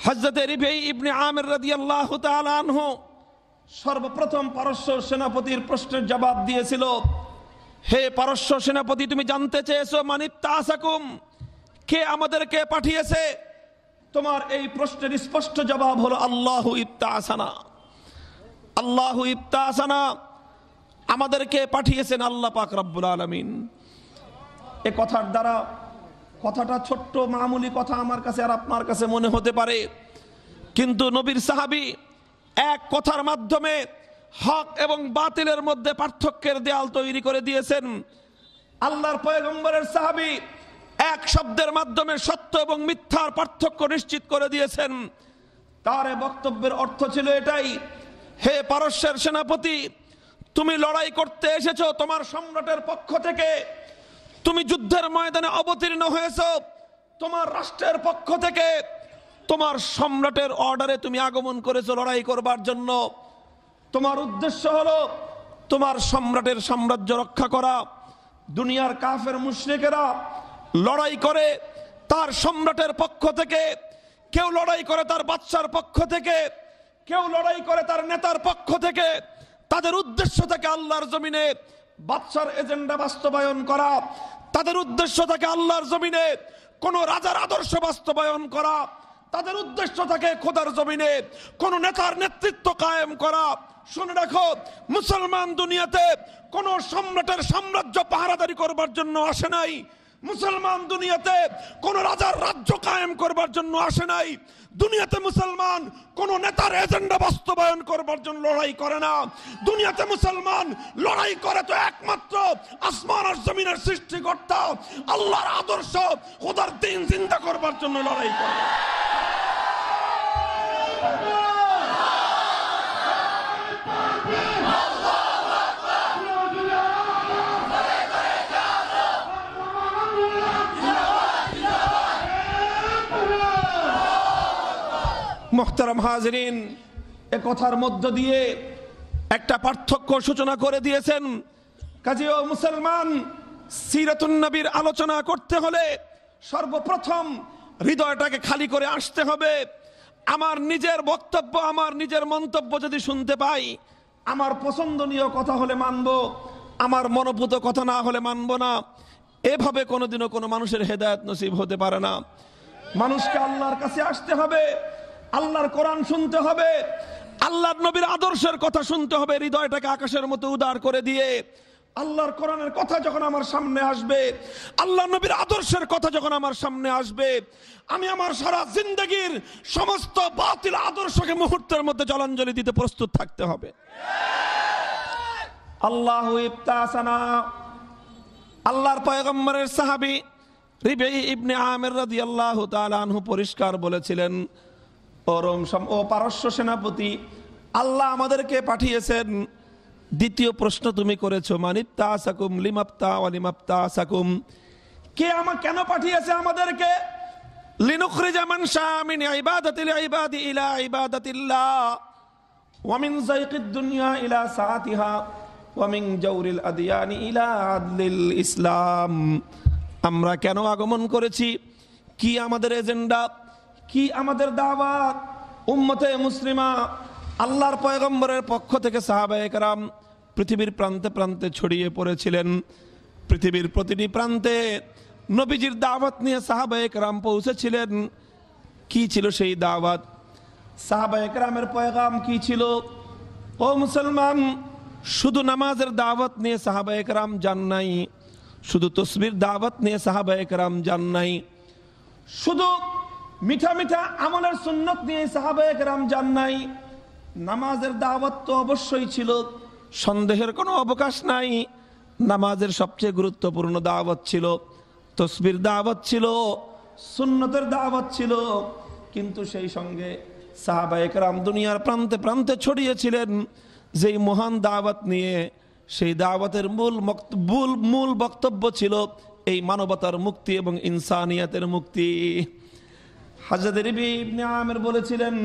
হজরত ইবনে আমির রাদিয়াল্লাহু তাআলা আনহু সর্বপ্রথম পারস্য সেনাপতির প্রশ্নের জবাব দিয়েছিল, হে পারস্য সেনাপতি, তুমি জানতে চেয়েছো মানিত্তাসাকুম কে আমাদেরকে পাঠিয়েছে? তোমার এই প্রশ্নের স্পষ্ট জবাব হলো, আল্লাহ ইফতাসানা আল্লাহ ইফতাসানা আমাদেরকে পাঠিয়েছেন আল্লাহ পাক রব্বুল আলমিন। এ কথার দ্বারা কথাটা ছোট্ট মামুলি কথা আমার কাছে আর আপনার কাছে মনে হতে পারে। কিন্তু নবীর সাহাবি এক কথার মাধ্যমে হক এবং বাতিলের মধ্যে পার্থক্যের দেয়াল তৈরি করে দিয়েছেন। আল্লাহর পয়গম্বরের সাহাবি এক শব্দের মাধ্যমে সত্য এবং মিথ্যার পার্থক্য নিশ্চিত করে দিয়েছেন। তার বক্তব্যের অর্থ ছিল এটাই, হে পারস্যের সেনাপতি, তুমি লড়াই করতে এসেছ তোমার সম্রাটের পক্ষ থেকে। তুমি যুদ্ধের ময়দানে অবতীর্ণ হয়েছ। তোমার রাষ্ট্রের পক্ষ থেকে তোমার সম্রাটের অর্ডারে তুমি আগমন করেছ লড়াই করবার জন্য। তোমার উদ্দেশ্য হলো তোমার সম্রাটের সাম্রাজ্য রক্ষা করা। দুনিয়ার কাফের মুশ্রিকেরা লড়াই করে তার সম্রাটের পক্ষ থেকে, কেউ লড়াই করে তার বাচ্চার পক্ষ থেকে, কেউ লড়াই করে তার নেতার পক্ষ থেকে। তাদের উদ্দেশ্য থেকে আল্লাহর জমিনে বাচ্চার এজেন্ডা বাস্তবায়ন করা, তাদের উদ্দেশ্য থাকে আল্লাহর জমিনে কোন রাজার আদর্শ বাস্তবায়ন করা, তাদের উদ্দেশ্য থাকে খোদার জমিনে কোন নেতার নেতৃত্ব কায়েম করা। শুনে রাখো, মুসলমান দুনিয়াতে কোন সম্রাটের সাম্রাজ্য পাহারাদারি করবার জন্য আসে নাই। মুসলমান দুনিয়াতে কোন রাজার রাজ্য কায়েম করবার জন্য আসে নাই। দুনিয়াতে মুসলমান কোন নেতার এজেন্ডা বাস্তবায়ন করবার জন্য লড়াই করে না। দুনিয়াতে মুসলমান লড়াই করে তো একমাত্র আসমান আর জমিনের সৃষ্টিকর্তা, আল্লাহর আদর্শ, খোদার দিন চিন্তা করবার জন্য লড়াই করে। মোহতারাম হাজরিন, এ কথার মধ্য দিয়ে একটা পার্থক্য সূচনা করে দিয়েছেন। কাজী ও মুসলমান, সিরাতুন নবীর আলোচনা করতে হলে সর্বপ্রথম হৃদয়টাকে খালি করে আসতে হবে। আমার নিজের বক্তব্য, আমার নিজের মন্তব্য যদি শুনতে পাই, আমার পছন্দনীয় কথা হলে মানব, আমার মনোভূত কথা না হলে মানব না। এভাবে কোনোদিনও কোনো মানুষের হেদায়ত নসিব হতে পারে না। মানুষকে আল্লাহর কাছে আসতে হবে। আল্লাহর কোরআন শুনতে হবে, আল্লাহর নবীর আদর্শের কথা শুনতে হবে, হৃদয়টাকে আকাশের মতো উদার করে দিয়ে আল্লাহর কোরআনের কথা যখন আমার সামনে আসবে আল্লাহ নবীর আদর্শের কথা যখন আমার সামনে আসবে, আমি আমার সারা জিন্দগির সমস্ত বাতিল আদর্শকে মুহূর্তের মধ্যে জলাঞ্জলি দিতে প্রস্তুত থাকতে হবে। আল্লাহ ইফতাসানা আল্লাহর পয়গম্বরের সাহাবী রিবে ইবনে আমের রাদিয়াল্লাহু তাআলা আনহু পরিষ্কার বলেছিলেন ও ও পারস্য সেনাপতি, আল্লাহ আমাদেরকে পাঠিয়েছেন। দ্বিতীয় প্রশ্ন তুমি করেছ মানিত্তা সাকুম লিমাপ্তা অলিমাপ্তা সাকুম কে আমা কেন পাঠিয়েছে আমাদেরকে? লিনুখরিজা মান শাআ মিন ইবাদাতিল ইবাদি ইলা ইবাদাতিল্লাহ। ওয়ামিন যায়কিদ দুনিয়া ইলা সাআতিহা ওয়ামিন জাওরিল আদিয়ানি ইলা আদলিল ইসলাম। আমরা কেন আগমন করেছি? কি আমাদের এজেন্ডা? কি আমাদের দাওয়াত? উম্মতে মুসলিমা, আল্লাহর পয়গম্বরের পক্ষ থেকে সাহাবায়ে কেরাম পৃথিবীর প্রান্তে প্রান্তে ছড়িয়ে পড়েছিলেন। পৃথিবীর প্রতিটি প্রান্তে নবীজির দাওয়াত নিয়ে সাহাবায়ে কেরাম পৌঁছেছিলেন। কি ছিল সেই দাওয়াত? সাহাবা একরামের পয়গাম কি ছিল? ও মুসলমান, শুধু নামাজের দাওয়াত নিয়ে সাহাবা একরাম যান নাই। শুধু তসবির দাওয়াত নিয়ে সাহাবা একরাম যান নাই। শুধু মিঠা মিঠা আমলের সুন্নত নিয়ে সাহাবা একরাম যান নাই। নামাজের দাওয়াত তো অবশ্যই ছিল, সন্দেহের কোনো অবকাশ নাই। নামাজের সবচেয়ে গুরুত্বপূর্ণ দাওয়াত ছিল, তসবির দাওয়াত ছিল, সুন্নতের দাওয়াত ছিল। কিন্তু সেই সঙ্গে সাহাবা একরাম দুনিয়ার প্রান্তে প্রান্তে ছড়িয়েছিলেন। যেই মহান দাওয়াত নিয়ে সেই দাওয়াতের মূল মূল মূল বক্তব্য ছিল, এই মানবতার মুক্তি এবং ইনসানিয়াতের মুক্তি। আমির বলেছিলেন,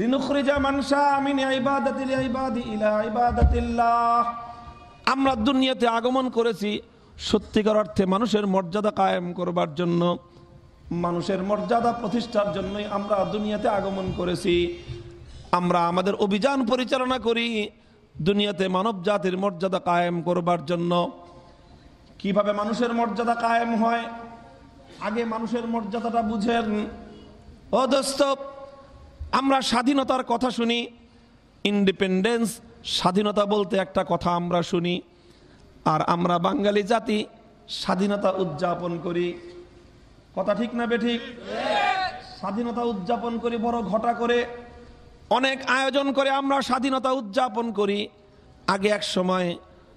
লিনুখরিজা মান মিন ইবাদি ইলা আমরা দুনিয়াতে আগমন করেছি সত্যিকার অর্থে মানুষের মর্যাদা কায়েম করবার জন্য, মানুষের মর্যাদা প্রতিষ্ঠার জন্যই আমরা দুনিয়াতে আগমন করেছি। আমরা আমাদের অভিযান পরিচালনা করি দুনিয়াতে মানব জাতির মর্যাদা কায়েম করবার জন্য। কীভাবে মানুষের মর্যাদা কায়েম হয়? আগে মানুষের মর্যাদাটা বুঝেন। ও দোস্ত, আমরা স্বাধীনতার কথা শুনি ইন্ডিপেন্ডেন্স স্বাধীনতা বলতে একটা কথা আমরা শুনি, আর আমরা বাঙালি জাতি স্বাধীনতা উদযাপন করি। কথা ঠিক না বেঠিক স্বাধীনতা উদযাপন করি, বড় ঘটা করে। অনেক আয়োজন করে আমরা স্বাধীনতা উদযাপন করি। আগে এক সময়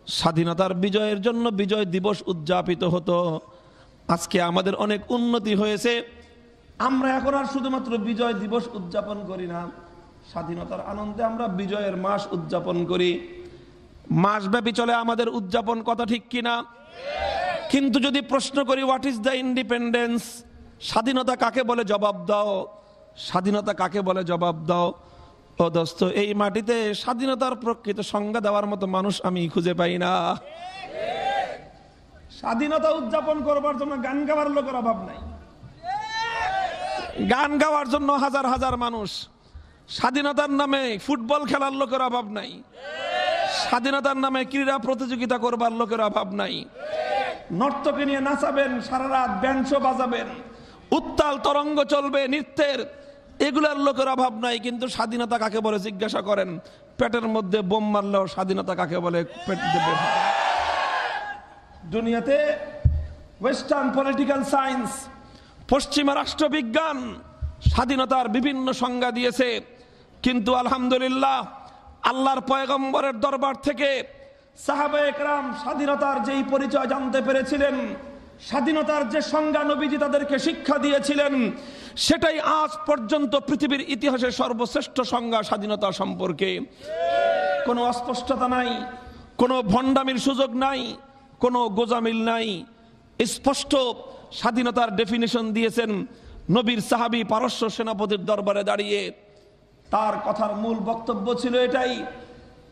স্বাধীনতার বিজয়ের জন্য বিজয় দিবস উদযাপিত হতো। আজকে আমাদের অনেক উন্নতি হয়েছে। আমরা এখন আর শুধুমাত্র বিজয় দিবস উদযাপন করি না, স্বাধীনতার আনন্দে আমরা বিজয়ের মাস উদযাপন করি। মাসব্যাপী চলে আমাদের উদযাপন কথা ঠিক কিনা? কিন্তু যদি প্রশ্ন করি হোয়াট ইজ দ্য ইন্ডিপেন্ডেন্স স্বাধীনতা কাকে বলে জবাব দাও। স্বাধীনতা কাকে বলে জবাব দাও। ও দোস্ত, এই মাটিতে স্বাধীনতার প্রকৃত সংজ্ঞা দেওয়ার মতো মানুষ আমি খুঁজে পাই না। স্বাধীনতা উদযাপন করবার জন্য গান গাওয়ার লোকের অভাব নাই। গান গাওয়ার জন্য হাজার হাজার মানুষ। স্বাধীনতার নামে ফুটবল খেলার লোকের অভাব নাই। স্বাধীনতার নামে ক্রীড়া প্রতিযোগিতা করবার লোকের অভাব নাই। নর্তকে নিয়ে নাচাবেন, সারা রাত ব্যাংশ বাজাবেন। উত্তাল তরঙ্গ চলবে, নৃত্যের এগুলার লোকের অভাব নাই, কিন্তু স্বাধীনতা কাকে বলে জিজ্ঞাসা করেন? পেটের মধ্যে বোম মারলেও স্বাধীনতা কাকে বলে? পেট দেবে। দুনিয়াতে ওয়েস্টার্ন পলিটিক্যাল সায়েন্স পশ্চিমা রাষ্ট্রবিজ্ঞান, স্বাধীনতার বিভিন্ন সংজ্ঞা দিয়েছে। কিন্তু আলহামদুলিল্লাহ, আল্লাহর পয়গম্বরের দরবার থেকে সাহাবা একরাম স্বাধীনতার যেই পরিচয় জানতে পেরেছিলেন, স্বাধীনতার যে সংজ্ঞা নবীজি তাদেরকে শিক্ষা দিয়েছিলেন, সেটাই আজ পর্যন্ত পৃথিবীর ইতিহাসে সর্বশ্রেষ্ঠ সংজ্ঞা স্বাধীনতা সম্পর্কে। কোনো অস্পষ্টতা নাই, কোনো ভণ্ডামির সুযোগ নাই কোনো গোজামিল নাই। স্পষ্ট স্বাধীনতার ডেফিনেশন দিয়েছেন নবীর সাহাবি পারস্য সেনাপতির দরবারে দাঁড়িয়ে। তার কথার মূল বক্তব্য ছিল এটাই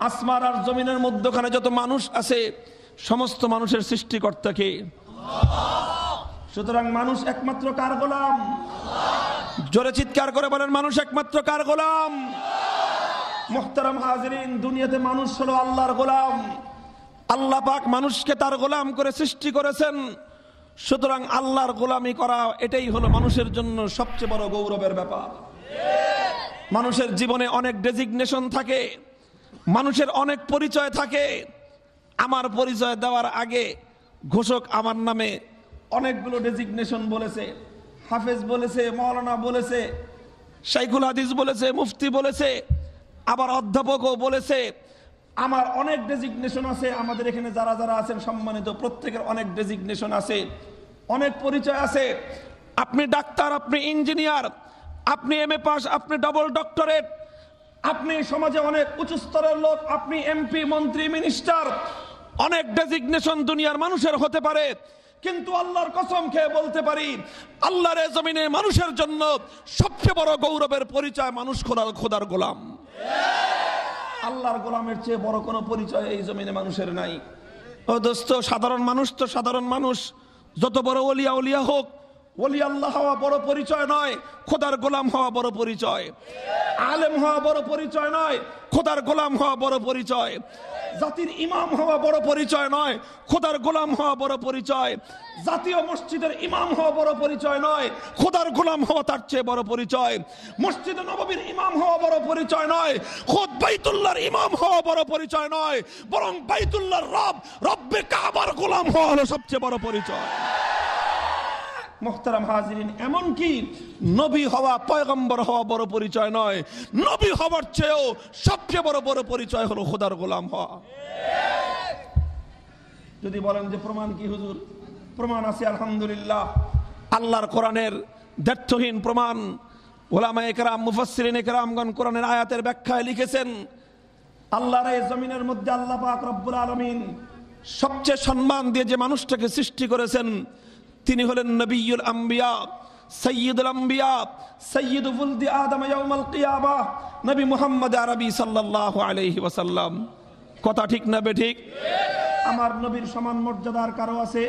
আসমার আর জমিনের মধ্যখানে যত মানুষ আছে, সমস্ত মানুষের সৃষ্টিকর্তাকে। সুতরাং মানুষ একমাত্র কার গোলাম? জোরে চিৎকার করে বলেন, মানুষ একমাত্র কার গোলাম? মোহতারাম হাজরিন, দুনিয়াতে মানুষ হলো আল্লাহর গোলাম। আল্লাহ পাক মানুষকে তার গোলাম করে সৃষ্টি করেছেন। সুতরাং আল্লাহর গোলামি করা, এটাই হলো মানুষের জন্য সবচেয়ে বড় গৌরবের ব্যাপার। মানুষের জীবনে অনেক ডেজিগনেশন থাকে, মানুষের অনেক পরিচয় থাকে। আমার পরিচয় দেওয়ার আগে ঘোষক আমার নামে অনেকগুলো ডেজিগনেশন বলেছে। হাফেজ বলেছে মৌলানা বলেছে, শাইখুল হাদিস বলেছে, মুফতি বলেছে, আবার অধ্যাপকও বলেছে। আমার অনেক ডেজিগনেশন আছে, আমাদের এখানে যারা যারা আছেন, সম্মানিত প্রত্যেকের অনেক ডেজিগনেশন আছে, অনেক পরিচয় আছে। আপনি ডাক্তার, আপনি ইঞ্জিনিয়ার আপনি এম এ পাস আপনি ডবল ডক্টরেট আপনি সমাজে অনেক উঁচু স্তরের লোক, আপনি এমপি মন্ত্রী মিনিস্টার অনেক ডেজিগনেশন দুনিয়ার মানুষের হতে পারে। কিন্তু আল্লাহর কসম খেয়ে বলতে পারি, আল্লাহর জমিনে মানুষের জন্য সবচেয়ে বড় গৌরবের পরিচয় মানুষ খোদার খোদার গোলাম। আল্লাহর গোলামের চেয়ে বড় কোনো পরিচয় এই জমিনে মানুষের নাই। ও দোস্ত, সাধারণ মানুষ তো সাধারণ মানুষ। যত বড় অলিয়া উলিয়া হোক ওলি আল্লাহ হওয়া বড় পরিচয় নয়, খোদার গোলাম হওয়া বড় পরিচয়। আলেম হওয়া বড় পরিচয় নয়, খোদার গোলাম হওয়া বড় পরিচয়। জাতির ইমাম হওয়া বড় পরিচয় নয়, খোদার গোলাম হওয়া বড় পরিচয়। জাতীয় মসজিদের ইমাম হওয়া বড় পরিচয় নয়, খোদার গোলাম হওয়া তার চেয়ে বড় পরিচয়। মসজিদে নববীর ইমাম হওয়া বড় পরিচয় নয়, খোদ বাইতুল্লাহর ইমাম হওয়া বড় পরিচয় নয়, বরং বাইতুল্লাহর রব, রব্বে কাবার গোলাম হওয়া হলো সবচেয়ে বড় পরিচয়। মোহতারাম হাজিরিন, এমনকি নবী হওয়া পয়গম্বর হওয়া বড় পরিচয় নয়। নবী হওয়ার চেয়েও সবচেয়ে বড় বড় পরিচয় হলো খোদার গোলাম হওয়া। যদি বলেন যে প্রমাণ কি হুজুর? প্রমাণ আছে, আলহামদুলিল্লাহ। আল্লাহর কোরআনের দ্ব্যর্থহীন প্রমাণ। ওলামা একরাম মুফাসসিরিন একরামগণ কোরআনের আয়াতের ব্যাখ্যায় লিখেছেন, আল্লাহর এই জমিনের মধ্যে আল্লাহ পাক রব্বুল আলামিন সবচেয়ে সম্মান দিয়ে যে মানুষটাকে সৃষ্টি করেছেন তিনি হলেন নবীল আম্বিয়া সৈয়দুল আম্বিয়া সৈয়দ উলদি আদম কিয়ামা, নবী মুহাম্মদ আরবি সাল্লাল্লাহু আলাইহি ওয়াসাল্লাম। কথা ঠিক না বে ঠিক? আমার নবীর সমান মর্যাদার কারও আছে?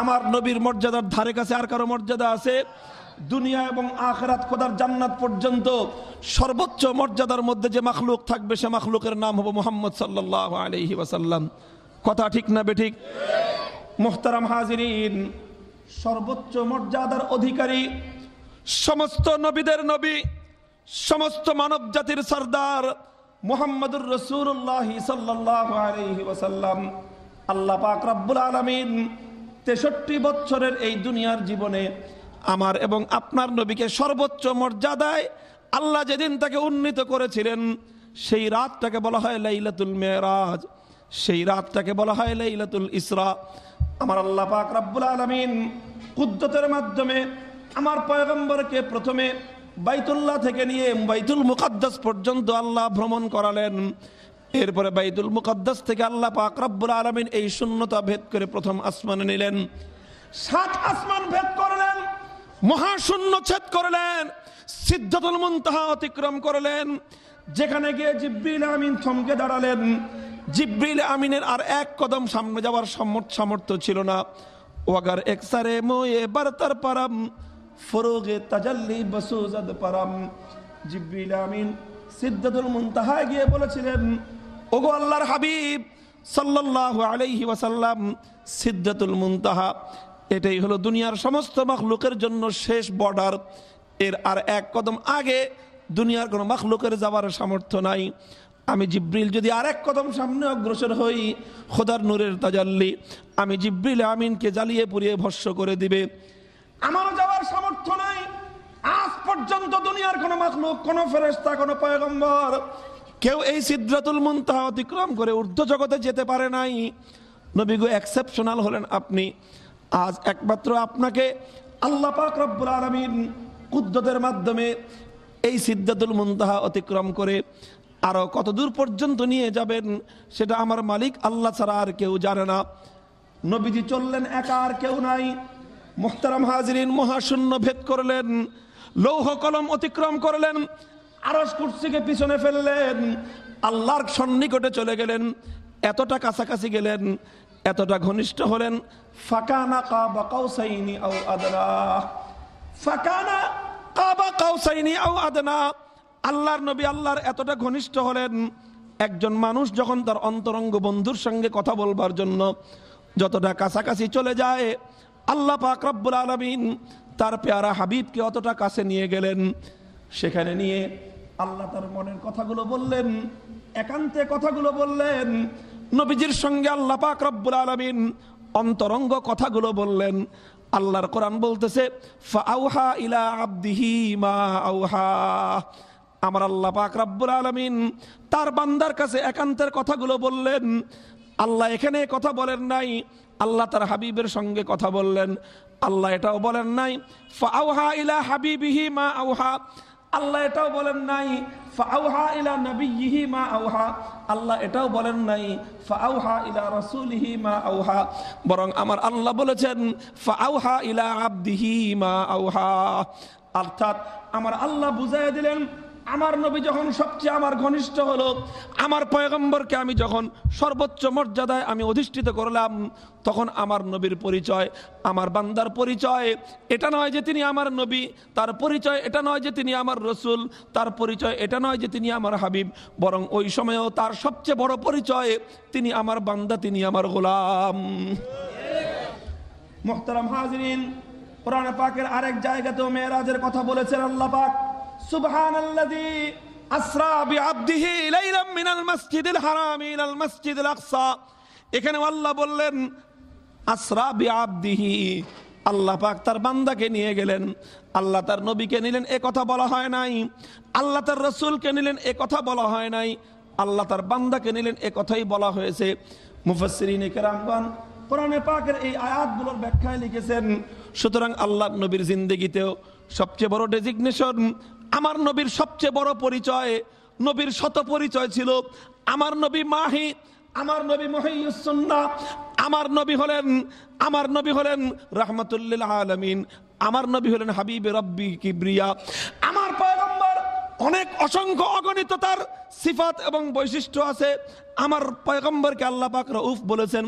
আমার নবীর মর্যাদার ধারে কাছে আর কারও মর্যাদা আছে? দুনিয়া এবং আখরাত খোদার জান্নাত পর্যন্ত সর্বোচ্চ মর্যাদার মধ্যে যে মাখলুক থাকবে, সে মাখলুকের নাম হবে মোহাম্মদ সাল্লাল্লাহু আলাইহি ওয়াসাল্লাম। কথা ঠিক না বে ঠিক? মোহতারাম হাজিরিন সর্বোচ্চ মর্যাদার অধিকারী। সমস্ত নবীদের নবী, সমস্ত মানব জাতির সর্দার মোহাম্মদুর রসুল্লাহ সাল্লাহ ওসাল্লাম আল্লাহ পাক রব্বুল আলমিন তেষট্টি বছরের এই দুনিয়ার জীবনে আমার এবং আপনার নবীকে সর্বোচ্চ মর্যাদায় আল্লাহ যেদিন তাকে উন্নীত করেছিলেন, সেই রাতটাকে বলা হয় লাইলাতুল মেয়েরাজ সেই রাতটাকে বলা হয় লাইলাতুল ইসরা। আমার আল্লাহ পাক রব্বুল আলমিন কুদ্দতের মাধ্যমে আমার পয়গম্বরকে প্রথমে বাইতুল্লাহ থেকে নিয়ে বাইতুল মুকাদ্দাস পর্যন্ত আল্লাহ ভ্রমণ করালেন। এরপরে বাইতুল মুকাদ্দাস থেকে আল্লাহ পাক রব্বুল আলমিন এই শূন্যতা ভেদ করে প্রথম আসমানে নিলেন। সাত আসমান ভেদ করলেন, মহাশূন্য ছেদ করলেন, সিদ্ধাতুল মুনতাহা অতিক্রম করলেন। যেখানে গিয়ে জিব্রিল আমিন থমকে দাঁড়ালেন জিব্রিল আমিনের আর এক কদম সামনে যাওয়ার সামর্থ্য ছিল না। ওয়াগার একসারে মোয়ে বারতার পারাম, ফরোগে তাজাল্লি বসুজাদ পারাম। জিব্রিল আমিন সিদ্ধাতুল মুনতাহায় গিয়ে বলেছিলেন, ওগো আল্লাহর হাবিব, সাল্লাল্লাহু আলাইহি ওয়াসাল্লাম সিদ্ধাতুল মুনতাহা, এটাই হলো দুনিয়ার সমস্ত মাখলুকের জন্য শেষ বর্ডার। এর আর এক কদম আগে দুনিয়ার কোনো মাখলুকের যাওয়ার সামর্থ্য নাই। আমি জিব্রিল যদি আর এক কদম সামনে অগ্রসর হই, খোদার নূরের তাজাল্লি আমি জিব্রিল আমিনকে জ্বালিয়ে পুড়িয়ে ভস্য করে দিবে। আমারও যাওয়ার সামর্থ্য নাই। আজ পর্যন্ত দুনিয়ার কোনো মাখলুক, কোনো ফেরেস্তা কোনো পয়গম্বর কেউ এই সিদ্ধাতুল মুনতাহা অতিক্রম করে ঊর্ধ্ব জগতে যেতে পারে নাই। নবীগো এক্সেপশনাল হলেন আপনি। আজ একমাত্র আপনাকে আল্লাহ পাক রব্বুল আলামিন কুদ্দতের মাধ্যমে এই সিদ্ধাতুল মুনতাহা অতিক্রম করে আরও কত দূর পর্যন্ত নিয়ে যাবেন, সেটা আমার মালিক আল্লাহ ছাড়া আর কেউ জানে না। নবীজি চললেন একা আর কেউ নাই। মোহতারাম হাজরিন মহাশূন্য ভেদ করলেন, লৌহ কলম অতিক্রম করলেন আরস কুর্সিকে পিছনে ফেললেন, আল্লাহর সন্নিকটে চলে গেলেন, এতটা কাছাকাছি গেলেন, এতটা ঘনিষ্ঠ হলেন, ফাকানা কাবা কাউসাইনি আও আদরা ফাকানা কাবা কাউসাইনি আও আদনা। আল্লাহর নবী আল্লাহর এতটা ঘনিষ্ঠ হলেন, একজন মানুষ যখন তার অন্তরঙ্গ বন্ধুর সঙ্গে কথা বলবার জন্য যতটা কাছাকাছি চলে যায়, আল্লাহ পাক রব্বুল আলমিন তার পেয়ারা হাবিবকে অতটা কাছে নিয়ে গেলেন। সেখানে নিয়ে আল্লাহ তার মনের কথাগুলো বললেন, একান্তে কথাগুলো বললেন, নবীজির সঙ্গে আল্লাহ পাক রব্বুল আলমিন অন্তরঙ্গ কথাগুলো বললেন। আল্লাহর কোরআন বলতেছে ফাআউহা ইলা আব্দিহি মা আউহা। আমার আল্লাহ পাক রব্বুল আলমিন তার বান্দার কাছে একান্তের কথাগুলো বললেন। আল্লাহ এখানে কথা বলেন নাই, আল্লাহ তার হাবিবের সঙ্গে কথা বললেন। আল্লাহ এটাও বলেন নাই ফাআউহা ইলা হাবিবিহি মা আউহা আল্লাহ এটাও বলেন নাই ফাআউহা ইলা নবিয়িহি মা আউহা আল্লাহ এটাও বলেন নাই ফাআউহা ইলা রাসূলিহি মা আউহা বরং আমার আল্লাহ বলেছেন ফাআউহা ইলা আবদিহি মা আউহা অর্থাৎ আমার আল্লাহ বুঝাইয়া দিলেন আমার নবী যখন সবচেয়ে আমার ঘনিষ্ঠ হলো, আমার পয়গম্বরকে আমি যখন সর্বোচ্চ মর্যাদায় আমি অধিষ্ঠিত করলাম, তখন আমার নবীর পরিচয়, আমার বান্দার পরিচয়। এটা নয় যে তিনি আমার নবী, তার পরিচয় এটা নয় যে তিনি আমার রসুল, তার পরিচয় এটা নয় যে তিনি আমার হাবিব। বরং ওই সময়েও তার সবচেয়ে বড় পরিচয়, তিনি আমার বান্দা, তিনি আমার গোলাম। মোহতারাম হাজরিন, কোরআন পাকের আরেক জায়গাতেও মেয়েরাজের কথা বলেছেন আল্লাহ পাক। মিনাল এখানে আল্লাহ বললেন আল্লাহ পাক তার বান্দাকে নিয়ে গেলেন। আল্লাহ তার নবীকে নিলেন বলা হয় নাই। তার রসুলকে নিলেন, এ কথা বলা হয় নাই। আল্লাহ তার বান্দাকে নিলেন, এ কথাই বলা হয়েছে। মুফাসরিন পাকের এই আয়াতগুলোর ব্যাখ্যায় লিখেছেন, সুতরাং আল্লাহ নবীর জিন্দগিতেও সবচেয়ে বড় ডেজিগনেশন আমার নবীর সবচেয়ে বড় পরিচয়, নবীর শত পরিচয় ছিল আমার নবী মাহি, আমার নবী মহিউসুন্না, আমার নবী হলেন, আমার নবী হলেন রহমতুল্লিল আলমিন, আমার নবী হলেন হাবিব রব্বি কিবরিয়া। আমার পয়গম্বর অনেক অসংখ্য অগণিত তার সিফাত এবং বৈশিষ্ট্য আছে। আমার পয়গম্বরকে আল্লাহ পাক রউফ বলেছেন,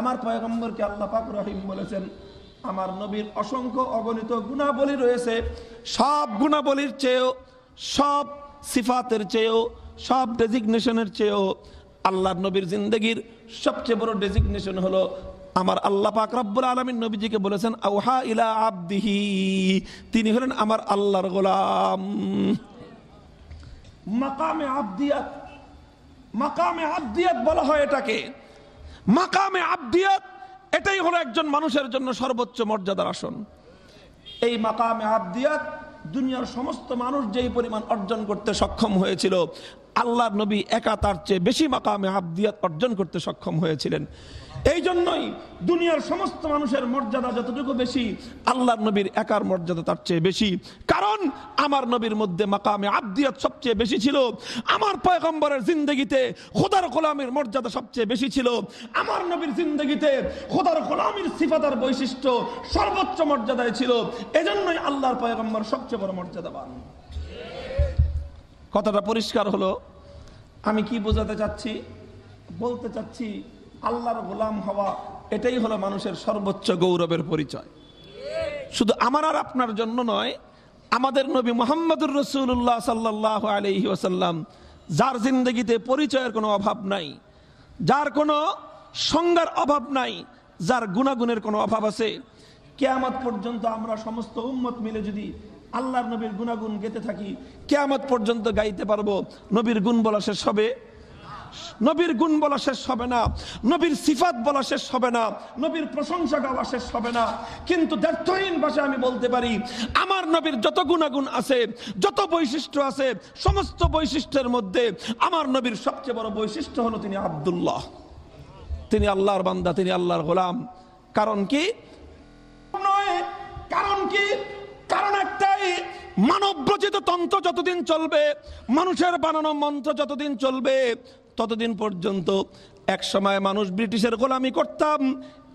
আমার পয়গম্বরকে আল্লাহ পাক রহিম বলেছেন। আমার নবীর অসংখ্য অগণিত গুণাবলী রয়েছে। সব গুণাবলীর চেয়েও, সব সিফাতের চেয়েও, সব ডেজিগনেশনের চেয়েও আল্লাহর নবীর জিন্দগির সবচেয়ে বড় ডেজিগনেশন হলো আমার আল্লাহ পাক রব্বুল আলমিন নবীজিকে বলেছেন, আউহা ইলা আবদিহি। তিনি হলেন আমার আল্লাহর গোলাম। মাকামে আবদিয়াত মাকামে আবদিয়াত বলা হয় এটাকে। মাকামে আবদিয়াত এটাই হলো একজন মানুষের জন্য সর্বোচ্চ মর্যাদার আসন। এই মাকামে আবদিয়াত দুনিয়ার সমস্ত মানুষ যেই পরিমাণ অর্জন করতে সক্ষম হয়েছিল আল্লাহ নবী একা তার চেয়ে বেশি মাকামে আবদিয়াত অর্জন করতে সক্ষম হয়েছিলেন। এই জন্যই দুনিয়ার সমস্ত মানুষের মর্যাদা যতটুকু বেশি আল্লাহর নবীর একার মর্যাদা তার চেয়ে বেশি। কারণ আমার নবীর মধ্যে মাকামে আবদিয়াত সবচেয়ে বেশি ছিল। আমার পয়গম্বরের জিন্দগিতে খোদার গোলামের মর্যাদা সবচেয়ে বেশি ছিল। আমার নবীর জিন্দগিতে খোদার গোলামের সিফাতার বৈশিষ্ট্য সর্বোচ্চ মর্যাদায় ছিল। এজন্যই আল্লাহর পয়গম্বর সবচেয়ে বড় মর্যাদাবান। কথাটা পরিষ্কার হলো। আমি কি বোঝাতে চাচ্ছি? বলতে চাচ্ছি আল্লাহর গোলাম হওয়া, এটাই হলো মানুষের সর্বোচ্চ গৌরবের পরিচয়। শুধু আমার আর আপনার জন্য নয়, আমাদের নবী মোহাম্মদুর রসুল্লাহ সাল্লাহ আলহি ওসাল্লাম যার জিন্দগিতে পরিচয়ের কোনো অভাব নাই, যার কোনো সংজ্ঞার অভাব নাই, যার গুণাগুণের কোনো অভাব আছে, কেয়ামত পর্যন্ত আমরা সমস্ত উম্মত মিলে যদি আল্লাহর নবীর গুণাগুণ গেতে থাকি, কেয়ামত পর্যন্ত গাইতে পারব, নবীর গুণ বলা শেষ হবে। নবীর গুণ বলা শেষ হবে না, নবীর সিফাত বলা শেষ হবে না, নবীর প্রশংসা গাওয়া শেষ হবে না। কিন্তু দ্ব্যর্থহীন ভাষায় আমি বলতে পারি, আমার নবীর যত গুণাগুণ আছে, যত বৈশিষ্ট্য আছে, সমস্ত বৈশিষ্ট্যের মধ্যে আমার নবীর সবচেয়ে বড় বৈশিষ্ট্য হলো তিনি আব্দুল্লাহ। তিনি আল্লাহর বান্দা, তিনি আল্লাহর গোলাম। কারণ কি? কারণ কি? কারণ একটাই মানব রচিত তন্ত্র যতদিন চলবে, মানুষের বানানো মন্ত্র যতদিন চলবে ততদিন পর্যন্ত এক সময় মানুষ ব্রিটিশের গোলামি করতাম।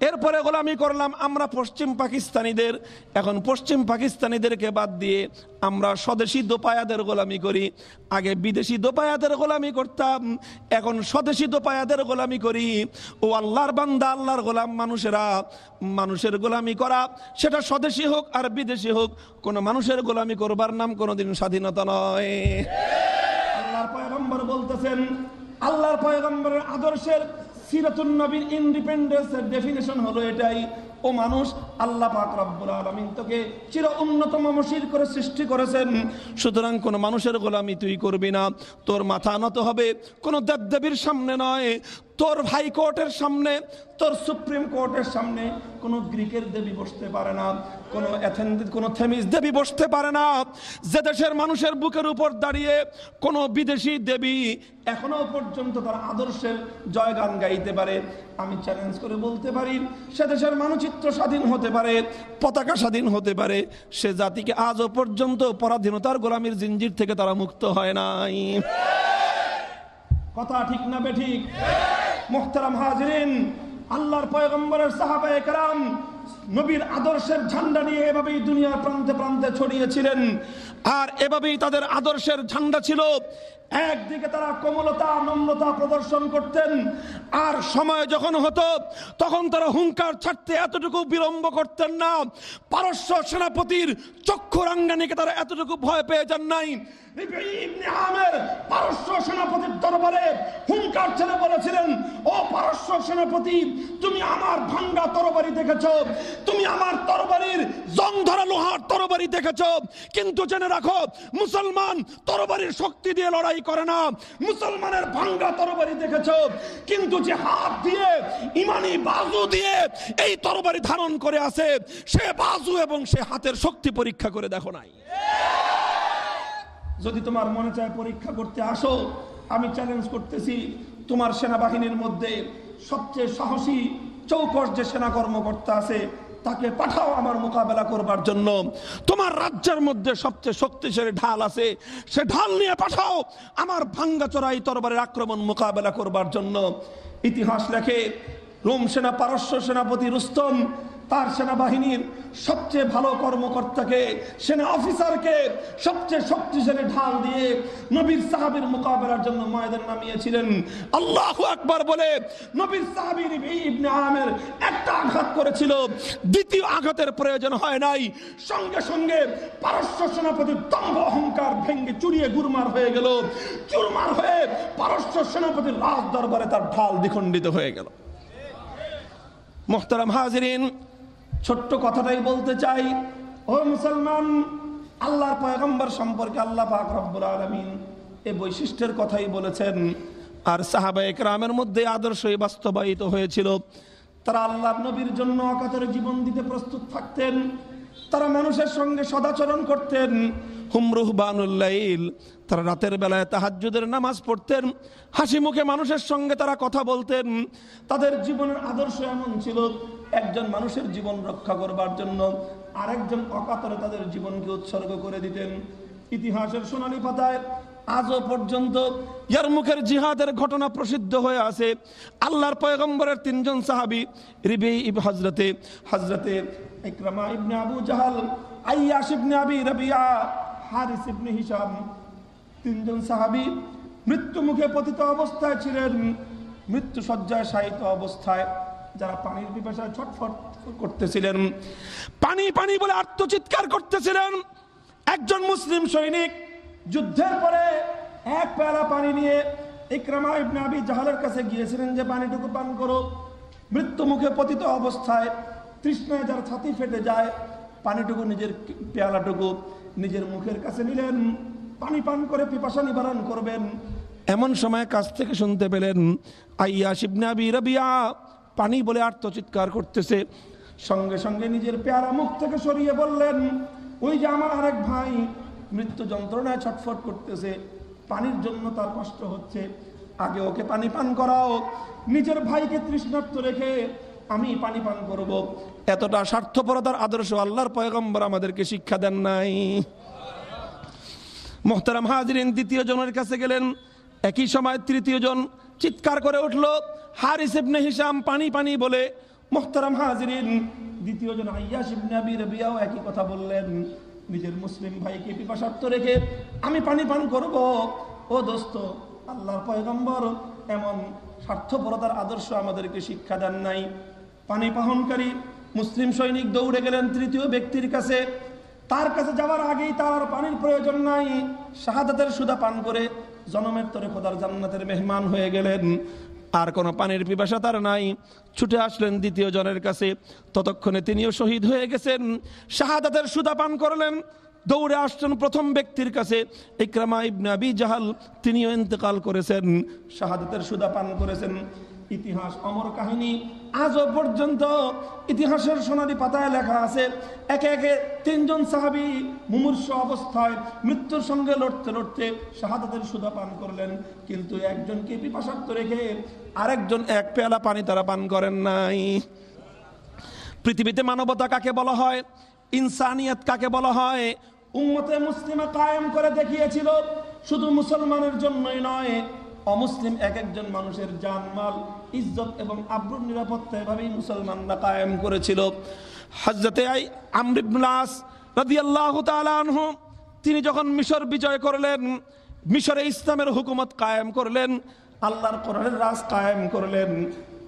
এরপরে গোলামি করলাম আমরা পশ্চিম পাকিস্তানিদের। এখন পশ্চিম পাকিস্তানিদেরকে বাদ দিয়ে আমরা স্বদেশি দোপায়াদের গোলামি করি। আগে বিদেশি দোপায়াদের গোলামি করতাম, এখন স্বদেশি দোপায়াদের গোলামি করি। ও আল্লাহর বান্দা, আল্লাহর গোলাম মানুষেরা, মানুষের গোলামি করা, সেটা স্বদেশি হোক আর বিদেশি হোক, কোনো মানুষের গোলামি করবার নাম কোনোদিন স্বাধীনতা নয়। আল্লাহর পয়গম্বর বলতেছেন আল্লাহর পয়গম্বরের আদর্শের সিরাতুন নবীর ইন্ডিপেন্ডেন্সের ডেফিনেশন হলো এটাই। ও মানুষ আল্লাহ পাক রব্বুল আলামিন তোকে চির উন্নতম মসির করে সৃষ্টি করেছেন। সুতরাং কোন মানুষের গোলামি তুই করবি না। তোর মাথা নত হবে, কোন দেবদেবীর সামনে নয়। তোর হাইকোর্টের সামনে, তোর সুপ্রিম কোর্টের সামনে কোনো গ্রিকের দেবী বসতে পারে না, কোনো কোনো থেমিস দেবী বসতে পারে না। যে দেশের মানুষের বুকের উপর দাঁড়িয়ে কোনো বিদেশি দেবী এখনও পর্যন্ত তার আদর্শের জয়গান গাইতে পারে। আমি চ্যালেঞ্জ করে বলতে পারি, সে দেশের মানচিত্র স্বাধীন হতে পারে, পতাকা স্বাধীন হতে পারে, সে জাতিকে আজও পর্যন্ত পরাধীনতার গোলামীর জিঞ্জির থেকে তারা মুক্ত হয় নাই। কথা ঠিক না বে ঠিক? মোহতারাম হাজরিন, আল্লাহর পয়গম্বরের সাহাবা একরাম নবীর আদর্শের ঝান্ডা নিয়ে এভাবেই দুনিয়ার প্রান্তে প্রান্তে ছড়িয়েছিলেন। আর এভাবেই তাদের আদর্শের ঝান্ডা ছিল একদিকে তারা কোমলতা, নম্রতা প্রদর্শন করতেন। আর সময় যখন হতো, তখন তারা হুঙ্কার ছাড়তে এতটুকু বিলম্ব করতেন না। পারস্য সেনাপতির চক্ষু রাঙ্গানিকে তারা এতটুকু ভয় পেয়ে যান নাই। সেনাপতির ছেড়ে বলেছিলেন সেনাপতি, তুমি আমার ভাঙ্গা তরবারি দেখেছ, তুমি আমার লোহার তরবারি দেখেছ, কিন্তু রাখো, মুসলমান তরবারির শক্তি দিয়ে লড়াই করে না, মুসলমানের ভাঙ্গা তরবারি দেখেছ, কিন্তু যে হাত দিয়ে, ইমানি বাজু দিয়ে এই তরবারি ধারণ করে আছে, সে বাজু এবং সে হাতের শক্তি পরীক্ষা করে দেখো নাই। যদি তোমার মনে চায় পরীক্ষা করতে আসো, আমি চ্যালেঞ্জ করতেছি, তোমার সেনাবাহিনীর মধ্যে সবচেয়ে সাহসী চৌকস যে সেনা কর্মকর্তা আছে, তাকে পাঠাও আমার মোকাবেলা করবার জন্য। তোমার রাজ্যের মধ্যে সবচেয়ে শক্তিশালী ঢাল আছে, সে ঢাল নিয়ে পাঠাও আমার ভাঙ্গা চড়াই তরবারের আক্রমণ মোকাবেলা করবার জন্য। ইতিহাস লেখে, রোম সেনা পারস্য সেনাপতি রুস্তম তার সেনাবাহিনীর সবচেয়ে ভালো কর্মকর্তাকে, সেনা অফিসারকে সবচেয়ে শক্তিশালী ঢাল দিয়ে নবীর সাহাবির মোকাবেলার জন্য ময়দান নামিয়েছিলেন। আল্লাহ আকবার বলে নবীর সাহাবির ইবনে আমের একটা আঘাত করেছিল। দ্বিতীয় আঘাতের প্রয়োজন হয় নাই। সঙ্গে সঙ্গে পারস্য সেনাপতির দম্ভ অহংকার ভেঙ্গে চুরিয়ে গুরমার হয়ে গেল। চুরমার হয়ে পারস্য সেনাপতির রাজ দরবারে তার ঢাল দ্বিখণ্ডিত হয়ে গেল। মোহতারাম হাজরিন ছোট্ট কথাটাই বলতে চাই। ও মুসলমান, আল্লাহর পয়গম্বর সম্পর্কে আল্লাহ পাক রব্বুল আলমিন এই বৈশিষ্ট্যের কথাই বলেছেন। আর সাহাবা একরামের মধ্যে আদর্শই বাস্তবায়িত হয়েছিল। তারা আল্লাহ নবীর জন্য অকাতরে জীবন দিতে প্রস্তুত থাকতেন। তারা মানুষের সঙ্গে সদাচরণ করতেন। হুমরুহ বানুল্লাইল তারা রাতের বেলায় তাহাজ্জুদের নামাজ পড়তেন। হাসি মুখে মানুষের সঙ্গে তারা কথা বলতেন। তাদের জীবনের আদর্শ এমন ছিল একজন মানুষের জীবন রক্ষা করবার জন্য আরেকজন অকাতরে তাদের জীবনকে উৎসর্গ করে দিতেন। ইতিহাসের সোনালী পাতায় আজও পর্যন্ত ইয়ার মুখের জিহাদের ঘটনা প্রসিদ্ধ হয়ে আছে। আল্লাহর পয়গম্বরের তিনজন সাহাবি, রিবি ইব হজরতে হজরতে ইকরামা ইবনে আবু জাহাল আইয়াস ইবনে আবি রবিয়া, হারিস ইবনে হিসাম তিনজন সাহাবি মৃত্যু মুখে পতিত অবস্থায় ছিলেন মৃত্যু সজ্জায় শায়িত অবস্থায়। যারা পানির পিপাসায় ছটফট করতেছিলেন, পানি পানি বলে আত্মচিৎকার করতেছিলেন, একজন মুসলিম সৈনিক যুদ্ধের পরে এক পেয়ালা পানি নিয়ে ইকরামা ইবনে আবি জাহালের কাছে গিয়েছিলেন যে, পানিটুকু পান করো। মৃত্যু মুখে পতিত অবস্থায় তৃষ্ণায় যার ছাতি ফেটে যায়, পানিটুকু নিজের পেয়ালাটুকু নিজের মুখের কাছে নিলেন। পানি পান করে পিপাসা নিবারণ করবেন। এমন সময় কাছ থেকে শুনতে পেলেন আইয়া শিবনা আবি রবিয়া। পানি বলে আত্মচিৎকার করতেছে। সঙ্গে সঙ্গে নিজের পেয়ারা মুখ থেকে সরিয়ে বললেন, ওই যে আমার আরেক ভাই মৃত্যু যন্ত্রণায় ছটফট করতেছে, পানির জন্য তার কষ্ট হচ্ছে। আগে ওকে পানি পান করাও, নিজের ভাইকে তৃষ্ণার্ত রেখে আমি পানি পান করব। এতটা স্বার্থপরতার আদর্শ আল্লাহর পয়গম্বর আমাদেরকে শিক্ষা দেন নাই। মোহতারাম হাজরিন দ্বিতীয় জনের কাছে গেলেন। একই সময় তৃতীয় জন চিৎকার করে উঠল হারিস ইবনে হিসাম পানি পানি বলে মোহতারাম হাজরিন। দ্বিতীয় জন আইয়াস ইবনে আবি রবিয়াও একই কথা বললেন। নিজের মুসলিম ভাইকে পিপাসার্থ রেখে আমি পানি পান করব। ও দোস্ত, আল্লাহর পয়গম্বর, এমন স্বার্থপরতার আদর্শ আমাদেরকে শিক্ষা দেন নাই। পানি পাহনকারী মুসলিম সৈনিক দৌড়ে গেলেন তৃতীয় ব্যক্তির কাছে। তার কাছে যাওয়ার আগেই তার পানির প্রয়োজন নাই। শাহাদাতের সুদা পান করে জনমের তরে খোদার জান্নাতের মেহমান হয়ে গেলেন। আর কোনো পানির পিপাসা তার নাই। ছুটে আসলেন দ্বিতীয় জনের কাছে। ততক্ষণে তিনিও শহীদ হয়ে গেছেন। শাহাদাতের সুদা পান করলেন। দৌড়ে আসছেন প্রথম ব্যক্তির কাছে। ইকরামা ইবনে আবি জাহাল, তিনিও ইন্তেকাল করেছেন। শাহাদাতের সুদা পান করেছেন। ইতিহাস, অমর কাহিনী। আজও পর্যন্ত ইতিহাসের সোনালী পাতায় লেখা আছে, একে একে তিনজন সাহাবি মুমূর্ষ অবস্থায় মৃত্যুর সঙ্গে লড়তে লড়তে শাহাদাতের সুদা পান করলেন, কিন্তু একজনকে পিপাসার্থ রেখে আরেকজন এক পেয়ালা পানি তারা পান করেন নাই। পৃথিবীতে মানবতা কাকে বলা হয়? ইনসানিয়ত কাকে বলা হয়? উম্মতে মুসলিমে কায়েম করে দেখিয়েছিল, শুধু মুসলমানের জন্যই নয়, অমুসলিম এক একজন মানুষের জানমাল ইজ্জত এবং আব্রুর নিরাপত্তা এভাবেই মুসলমানরা কায়েম করেছিল। হজরতে আই আমরিবনাস রাদিয়াল্লাহু তাআলা আনহু, তিনি যখন মিশর বিজয় করলেন, মিশরে ইসলামের হুকুমত কায়েম করলেন, আল্লাহর কোরআনের রাজ কায়েম করলেন,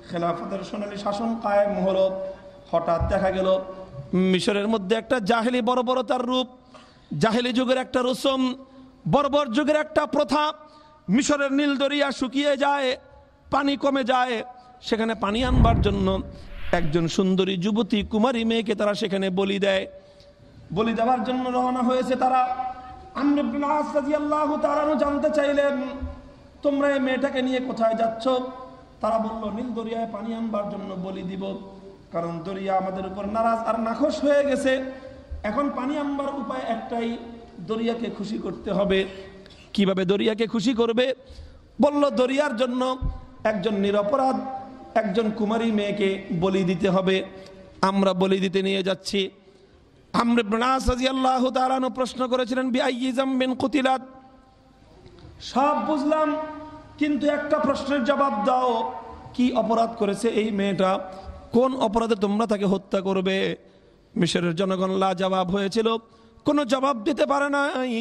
খেলাফতের সোনালী শাসন কায়েম হলো। হঠাৎ দেখা গেল, মিশরের মধ্যে একটা জাহেলি বর্বরতার রূপ, জাহেলি যুগের একটা রসম, বর্বর যুগের একটা প্রথা, মিশরের নীল দরিয়া শুকিয়ে যায় পানি কমে যায়। সেখানে পানি আনবার জন্য একজন সুন্দরী যুবতী কুমারী মেয়েকে তারা সেখানে বলি দেয়। বলি দেওয়ার জন্য রওনা হয়েছে তারা। জানতে চাইলেন, তোমরা এই মেয়েটাকে নিয়ে কোথায় যাচ্ছ? তারা বলল, নীল দরিয়ায় পানি আনবার জন্য বলি দিব। কারণ দরিয়া আমাদের উপর নারাজ আর নাখোশ হয়ে গেছে। এখন পানি আনবার উপায় একটাই, দরিয়াকে খুশি করতে হবে। কীভাবে দরিয়াকে খুশি করবে? বলল, দরিয়ার জন্য একজন নিরপরাধ, একজন কুমারী মেয়েকে বলি দিতে হবে। আমরা বলি দিতে নিয়ে যাচ্ছি। প্রশ্ন করেছিলেন কুতিলাত? সব বুঝলাম, কিন্তু একটা প্রশ্নের জবাব দাও। কি অপরাধ করেছে এই মেয়েটা? কোন অপরাধে তোমরা তাকে হত্যা করবে? মিশরের জনগণ লা জবাব হয়েছিল। কোনো জবাব দিতে পারে নাই।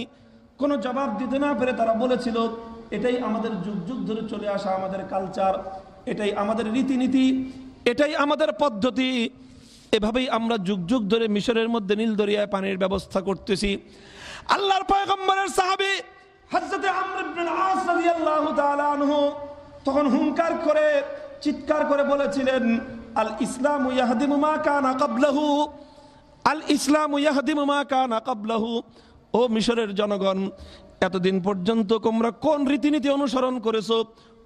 কোনো জবাব দিতে না পেরে তারা বলেছিল এটাই আমাদের যুগ যুগ ধরে চলে আসা আমাদের কালচার এটাই আমাদের রীতিনীতি, এটাই আমাদের পদ্ধতি। এভাবেই আমরা যুগ যুগ ধরে মিশরের মধ্যে নীল দরিয়ায় পানির ব্যবস্থা করতেছি। আল্লাহর পয়গম্বরের সাহাবী তখন হুঙ্কার করে, চিৎকার করে বলেছিলেন আল ইসলাম ইয়াহদিমু কানা ক্বাবলাহু আল ইসলাম ইয়াহদিমু কানা ক্বাবলাহু ও মিশরের জনগণ এতদিন পর্যন্ত তোমরা কোন রীতিনীতি অনুসরণ করেছ?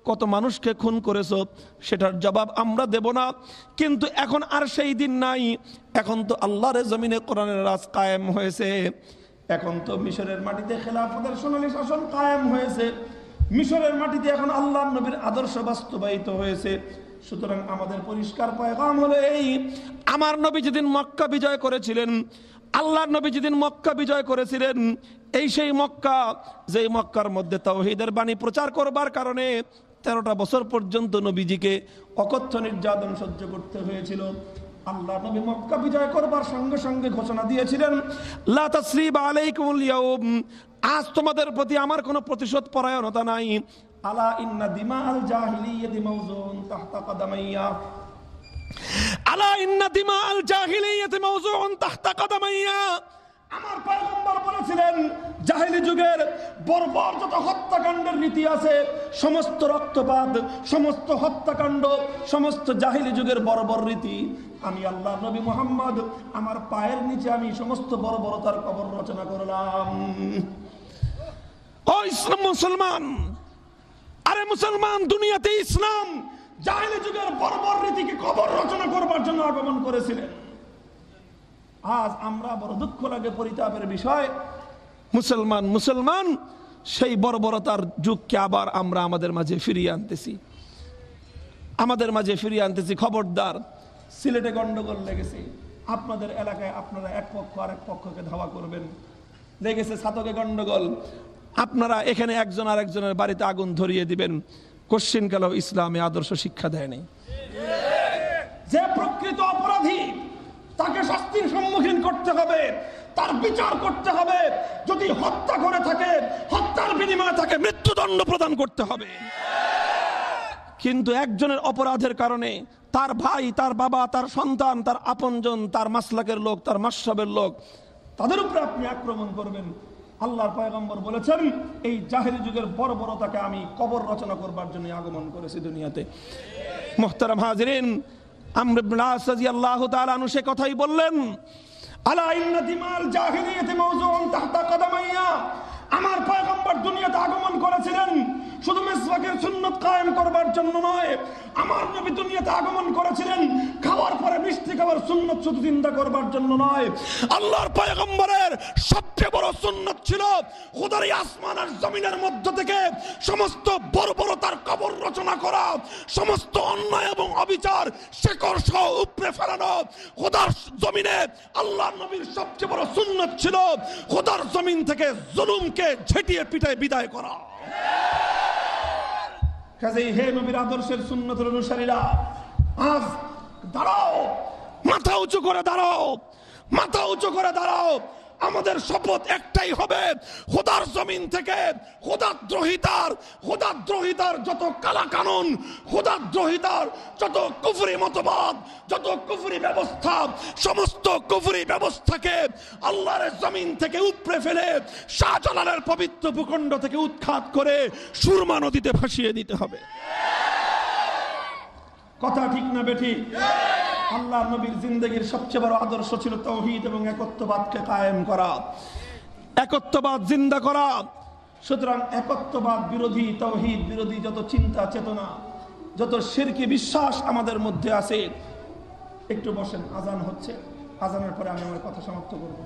কত মানুষকে খুন করেছ? সেটার জবাব আমরা দেব না। কিন্তু এখন আর সেই দিন নাই। এখন তো আল্লাহর জমিনে কোরআনের রাজ কায়েম হয়েছে। এখন তো মিশরের মাটিতে খেলাফতের সোনালী শাসন কায়েম হয়েছে। মিশরের মাটিতে এখন আল্লাহ নবীর আদর্শ বাস্তবায়িত হয়েছে। সুতরাং আমাদের পরিষ্কার পয়গাম হলো এই, আমার নবী যেদিন মক্কা বিজয় করেছিলেন আল্লাহ নবী যেদিন মক্কা বিজয় করেছিলেন, এই সেই মক্কা, যেই মক্কার মধ্যে তাওহিদের বাণী প্রচার করবার কারণে তেরোটা বছর পর্যন্ত নবীজিকে অকথ্য নির্যাতন সহ্য করতে হয়েছিল। আল্লাহ নবী মক্কা বিজয় করবার সঙ্গে সঙ্গে ঘোষণা দিয়েছিলেন, লা তাসরিবা আলাইকুমুল ইয়াউম আজ তোমাদের প্রতি আমার কোনো প্রতিশোধ পরায়ণতা নাই। আলা ইন্না দিমা আল জাহিলিয়াতি তাহতা কদামাইয়া আলা ইন্না দিমা আল জাহিলিয়াতি মাওযুউন তাহতা কাদামাইয়া। আমার পয়গম্বর বলেছিলেন জাহেলি যুগের বর্বর যত হত্যাকাণ্ডের নীতি আছে সমস্ত রক্তপাত সমস্ত হত্যাকাণ্ড সমস্ত জাহিলি যুগের বর্বর রীতি আমি আল্লাহ নবী মোহাম্মদ আমার পায়ের নিচে আমি সমস্ত বর্বরতার কবর রচনা করলাম। ও ইসলাম মুসলমান আরে মুসলমান দুনিয়াতে ইসলাম জাহেলি যুগের বর্বর রীতিকে কবর রচনা করবার জন্য আগমন করেছিলেন। আজ আমরা বড় দুঃখ লাগে পরিতাপের বিষয়। মুসলমান মুসলমান, সেই বর্বরতার যুগকে আবার আমরা আমাদের মাঝে ফিরিয়ে আনতেছি। আমাদের মাঝে ফিরিয়ে আনতেছি, খবরদার। সিলেটে গন্ডগোল লেগেছে। আপনাদের এলাকায় আপনারা এক পক্ষ আর এক পক্ষকে ধাওয়া করবেন। লেগেছে ছাতকে গন্ডগোল। আপনারা এখানে একজন আর একজনের বাড়িতে আগুন ধরিয়ে দিবেন। কোশ্চিন কাল ইসলামে আদর্শ শিক্ষা দেয়নি যে প্রকৃত অপরাধী, তাকে শাস্তির সম্মুখীন করতে হবে, তার বিচার করতে হবে, যদি হত্যা করে থাকে, হত্যার বিনিময়ে তাকে মৃত্যুদণ্ড প্রদান করতে হবে। কিন্তু একজনের অপরাধের কারণে তার ভাই, তার বাবা, তার সন্তান, তার আপনজন, তার মাসলাকের লোক, তার মাসবের লোক, তাদের উপরে আপনি আক্রমণ করবেন। আল্লাহর পয়গম্বর বলেছেন, এই জাহেরি যুগের বর্বরতাকে আমি কবর রচনা করবার জন্য আগমন করেছি দুনিয়াতে। মোহতারাম হাজরিন আল্লাহ তাআলা সে কথাই বললেন, আলা ইন্না দিমাল জাহিলিয়াতি মাওযুউন তাহতা কদামাইয়া আমার পয়গম্বর দুনিয়াতে আগমন করেছিলেন। শুধু মিসওয়াকের সুন্নত কায়েম করবার জন্য নয়, আমার নবী দুনিয়াতে আগমন করেছিলেন। খাওয়ার পরে মিষ্টি খাবার সুন্নত শুধু চিন্তা করবার জন্য নয়। আল্লাহর পয়গম্বরের সবচেয়ে বড় সুন্নত ছিল খোদার আসমান আর জমিনের মধ্য থেকে সমস্ত বড় বড় তার কবর রচনা করা, সমস্ত অন্যায় এবং অবিচার শেকর সহ উপড়ে ফেলানো। খোদার জমিনে আল্লাহ নবীর সবচেয়ে বড় সুন্নত ছিল খোদার জমিন থেকে জুলুমকে ঝেঁটিয়ে পিটায় বিদায় করা। কাজেই হে নবীর আদর্শের সুন্নতের অনুসারীরা, আজ দাঁড়াও, মাথা উঁচু করে দাঁড়াও, মাথা উঁচু করে দাঁড়াও। আমাদের শপথ একটাই হবে, খোদার জমিন থেকে খোদার দ্রোহিতার খোদার দ্রোহিতার যত কালা কানুন খোদার দ্রোহিতার যত কুফরি মতবাদ, যত কুফরি ব্যবস্থা, সমস্ত কুফরি ব্যবস্থাকে আল্লাহর জমিন থেকে উপড়ে ফেলে শাহজালালের পবিত্র ভূখণ্ড থেকে উৎখাত করে সুরমা নদীতে ভাসিয়ে দিতে হবে। কথা ঠিক না বেঠি আল্লাহ নবীর জিন্দগির সবচেয়ে বড় আদর্শ ছিল তৌহিদ এবং একত্ববাদকে কায়েম করা। একত্ববাদ জিন্দা করা। সুতরাং একত্ববাদ বিরোধী, তৌহিদ বিরোধী যত চিন্তা, চেতনা, যত শিরকি বিশ্বাস আমাদের মধ্যে আছে, একটু বসেন, আজান হচ্ছে। আজানের পরে আমি আমার কথা সমাপ্ত করব।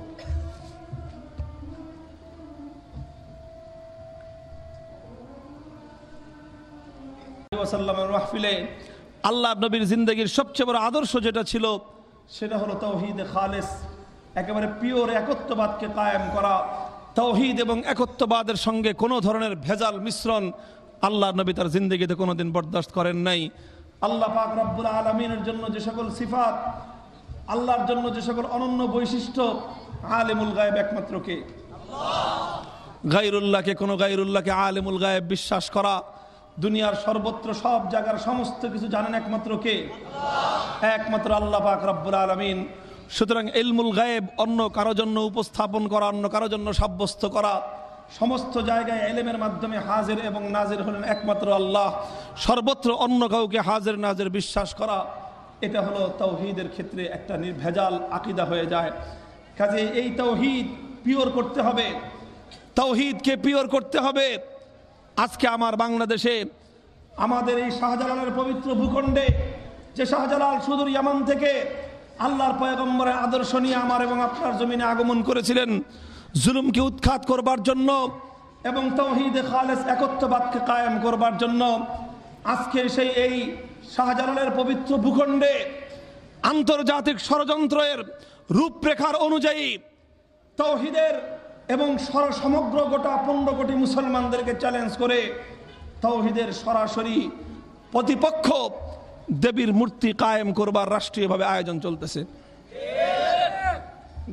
মাহফিলে আল্লাহ নবীর জিন্দগির সবচেয়ে বড় আদর্শ যেটা ছিল সেটা হলো তৌহিদ খালেস। একেবারে পিওর একত্ববাদকে কায়েম করা। তৌহিদ এবং একত্ববাদের সঙ্গে কোনো ধরনের ভেজাল মিশ্রণ আল্লাহ নবী তার জিন্দগিতে কোনোদিন বরদাস্ত করেন নাই। আল্লাহ পাক রব্বুল আলমিনের জন্য যে সকল সিফাত আল্লাহর জন্য যে সকল অনন্য বৈশিষ্ট্য আলেমুল গায়েব একমাত্র কে? গাইরুল্লাহকে কোনো গাইরুল্লাহকে আলেমুল গায়েব বিশ্বাস করা। দুনিয়ার সর্বত্র সব জায়গার সমস্ত কিছু জানেন একমাত্র কে? একমাত্র আল্লাহ পাক রব্বুল আলমিন। সুতরাং ইলমুল গায়েব, অন্য কারও জন্য উপস্থাপন করা, অন্য কারও জন্য সাব্যস্ত করা, সমস্ত জায়গায় এলেমের মাধ্যমে হাজির এবং নাজির হলেন একমাত্র আল্লাহ। সর্বত্র অন্য কাউকে হাজির নাজির বিশ্বাস করা, এটা হলো তৌহিদের ক্ষেত্রে একটা নির্ভেজাল আকিদা হয়ে যায়। কাজে এই তৌহিদ পিওর করতে হবে। তৌহিদকে পিওর করতে হবে। আজকে আমার বাংলাদেশে, আমাদের এই শাহজালালের পবিত্র ভূখণ্ডে, যে শাহজালাল সুদূর ইয়ামান থেকে আল্লাহর পয়গম্বরের আদর্শ নিয়ে আমার এবং আপনার জমিনে আগমন করেছিলেন, জুলুমকে উৎখাত করবার জন্য এবং তৌহিদে খালেস একত্ববাদকে কায়েম করবার জন্য আজকে সেই এই শাহজালালের পবিত্র ভূখণ্ডে আন্তর্জাতিক ষড়যন্ত্রের রূপরেখার অনুযায়ী তৌহিদের এবং সর সমগ্র গোটা পনেরো কোটি মুসলমানদেরকে চ্যালেঞ্জ করে তৌহিদের সরাসরি প্রতিপক্ষ দেবীর মূর্তি কায়েম করবার রাষ্ট্রীয়ভাবে আয়োজন চলতেছে।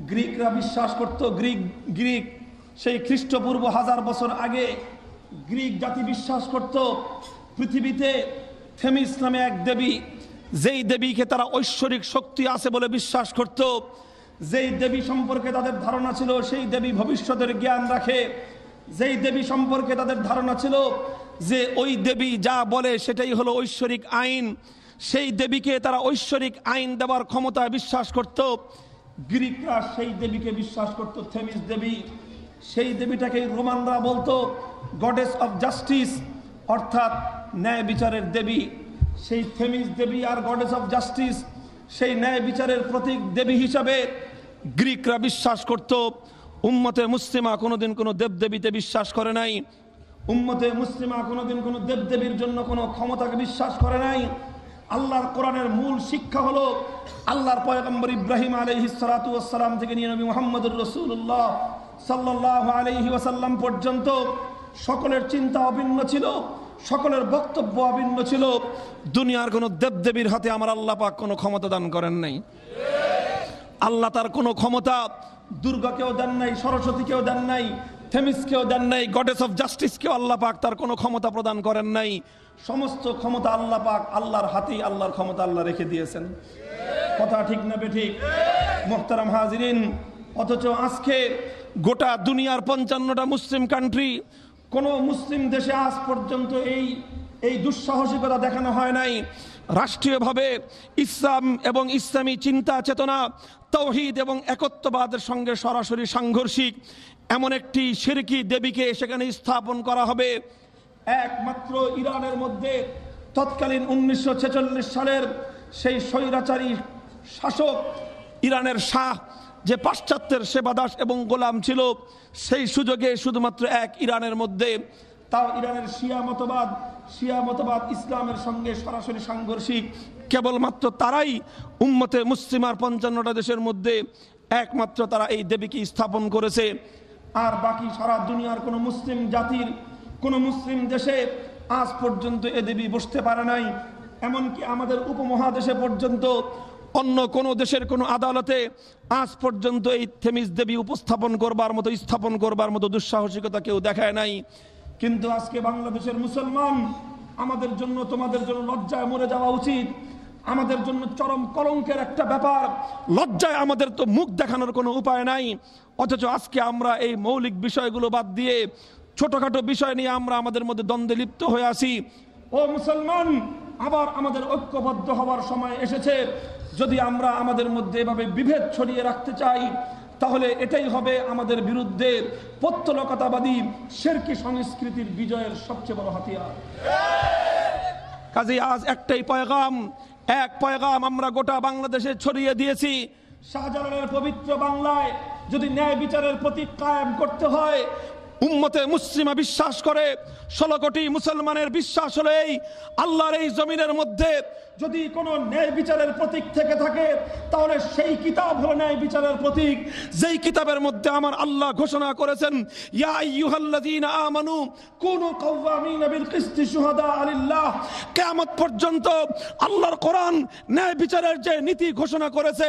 গ্রিকরা বিশ্বাস করত, গ্রিক গ্রিক সেই খ্রিস্টপূর্ব হাজার বছর আগে গ্রিক জাতি বিশ্বাস করত, পৃথিবীতে থেমিস নামে এক দেবী, যেই দেবীকে তারা ঐশ্বরিক শক্তি আছে বলে বিশ্বাস করত যেই দেবী সম্পর্কে তাদের ধারণা ছিল, সেই দেবী ভবিষ্যতের জ্ঞান রাখে। যেই দেবী সম্পর্কে তাদের ধারণা ছিল যে ওই দেবী যা বলে সেটাই হলো ঐশ্বরিক আইন, সেই দেবীকে তারা ঐশ্বরিক আইন দেওয়ার ক্ষমতায় বিশ্বাস করত। গ্রিকরা সেই দেবীকে বিশ্বাস করত, থেমিস দেবী। সেই দেবীটাকে রোমানরা বলতো গডেস অফ জাস্টিস অর্থাৎ ন্যায় বিচারের দেবী। সেই থেমিস দেবী আর গডেস অফ জাস্টিস সেই ন্যায় বিচারের প্রতীক দেবী হিসাবে গ্রিকরা বিশ্বাস করত, উম্মতে মুসলিমা কোনোদিন কোনো দেবদেবীতে বিশ্বাস করে নাই, উম্মতে মুসলিমা কোনোদিন কোনো দেবদেবীর জন্য কোনো ক্ষমতাকে বিশ্বাস করে নাই। আল্লাহর কোরআনের মূল শিক্ষা হলো, আল্লাহর পয়গম্বর ইব্রাহিম আলহি সালাতাম থেকে নিয়ে নবী মোহাম্মদুর রসুল্লাহ সাল্লাহ আলহি ওয়াসাল্লাম পর্যন্ত সকলের চিন্তা অভিন্ন ছিল, সকলের বক্তব্য অভিন্ন ছিল। দুনিয়ার কোনো দেবদেবীর হাতে আমার আল্লাহ পাক কোনো ক্ষমতা দান করেন নাই। আল্লাহ তার কোনো ক্ষমতা দুর্গাকেও দেন নাই, সরস্বতীকেও দেন নাই, থেমিসকেও দেন নাই, গডেস অফ জাস্টিসকেও আল্লাহ পাক তার কোনো ক্ষমতা প্রদান করেন নাই। সমস্ত ক্ষমতা আল্লাহ পাক আল্লাহর হাতেই আল্লাহর ক্ষমতা আল্লাহ রেখে দিয়েছেন। কথা ঠিক না বেঠিক? মোহতারাম হাজিরিন, অথচ আজকে গোটা দুনিয়ার পঞ্চান্নটা মুসলিম কান্ট্রি কোন মুসলিম দেশে আজ পর্যন্ত এই এই দুঃসাহসিকতা দেখানো হয় নাই। রাষ্ট্রীয়ভাবে ইসলাম এবং ইসলামী চিন্তা চেতনা তৌহিদ এবং একত্ববাদের সঙ্গে সরাসরি সাংঘর্ষিক এমন একটি সিরকি দেবীকে সেখানে স্থাপন করা হবে। একমাত্র ইরানের মধ্যে তৎকালীন উনিশশো ছেচল্লিশ সালের সেই স্বৈরাচারী শাসক ইরানের শাহ যে পাশ্চাত্যের সেবাদাস এবং গোলাম ছিল, সেই সুযোগে শুধুমাত্র এক ইরানের মধ্যে। তাও ইরানের শিয়া মতবাদ শিয়া মতবাদ ইসলামের সঙ্গে সরাসরি সাংঘর্ষিক কেবলমাত্র তারাই উম্মতে মুসলিমার পঞ্চান্নটা দেশের মধ্যে একমাত্র তারা এই দেবীকে স্থাপন করেছে। আর বাকি সারা দুনিয়ার কোনো মুসলিম জাতির, কোনো মুসলিম দেশে আজ পর্যন্ত এ দেবী বসতে পারে নাই। এমনকি আমাদের উপমহাদেশে পর্যন্ত অন্য কোন দেশের কোন আদালতে আজ পর্যন্ত এই থেমিস দেবী উপস্থাপন করবার মতো, স্থাপন করবার মতো দুঃসাহসিকতা কেউ দেখায় নাই। কিন্তু আজকে বাংলাদেশের মুসলমান, আমাদের জন্য তোমাদের জন্য লজ্জায় মরে যাওয়া উচিত। আমাদের জন্য চরম কলঙ্কের একটা ব্যাপার। লজ্জায় আমাদের তো মুখ দেখানোর কোনো উপায় নাই। অথচ আজকে আমরা এই মৌলিক বিষয়গুলো বাদ দিয়ে ছোটখাটো বিষয় নিয়ে আমরা আমাদের মধ্যে দ্বন্দ্বে লিপ্ত হয়ে আসি ও মুসলমান, আবার আমাদের ঐক্যবদ্ধ হওয়ার সময় এসেছে। যদি আমরা আমাদের মধ্যে এভাবে বিভেদ ছড়িয়ে রাখতে চাই, তাহলে এটাই হবে আমাদের বিরুদ্ধে প্রত্যলকতাবাদী শেরকি সংস্কৃতির বিজয়ের সবচেয়ে বড় হাতিয়ার। কাজে আজ একটাই পয়গাম এক পয়গাম আমরা গোটা বাংলাদেশে ছড়িয়ে দিয়েছি। শাহজালালের পবিত্র বাংলায় যদি ন্যায় বিচারের প্রতীক কায়েম করতে হয় উম্মতে মুসলিমা বিশ্বাস করে, ষোলো কোটি মুসলমানের বিশ্বাস হলে এই আল্লাহর এই জমিনের মধ্যে যদি কোনো ন্যায় বিচারের প্রতীক থেকে থাকে, তাহলে সেই কিতাব হলো ন্যায় বিচারের প্রতীক। যেই কিতাবের মধ্যে আমার আল্লাহ ঘোষণা করেছেন আমানু কুনু কাওয়ামিনা আলিল্লাহ। পর্যন্ত আল্লাহর কোরআন ন্যায় বিচারের যে নীতি ঘোষণা করেছে,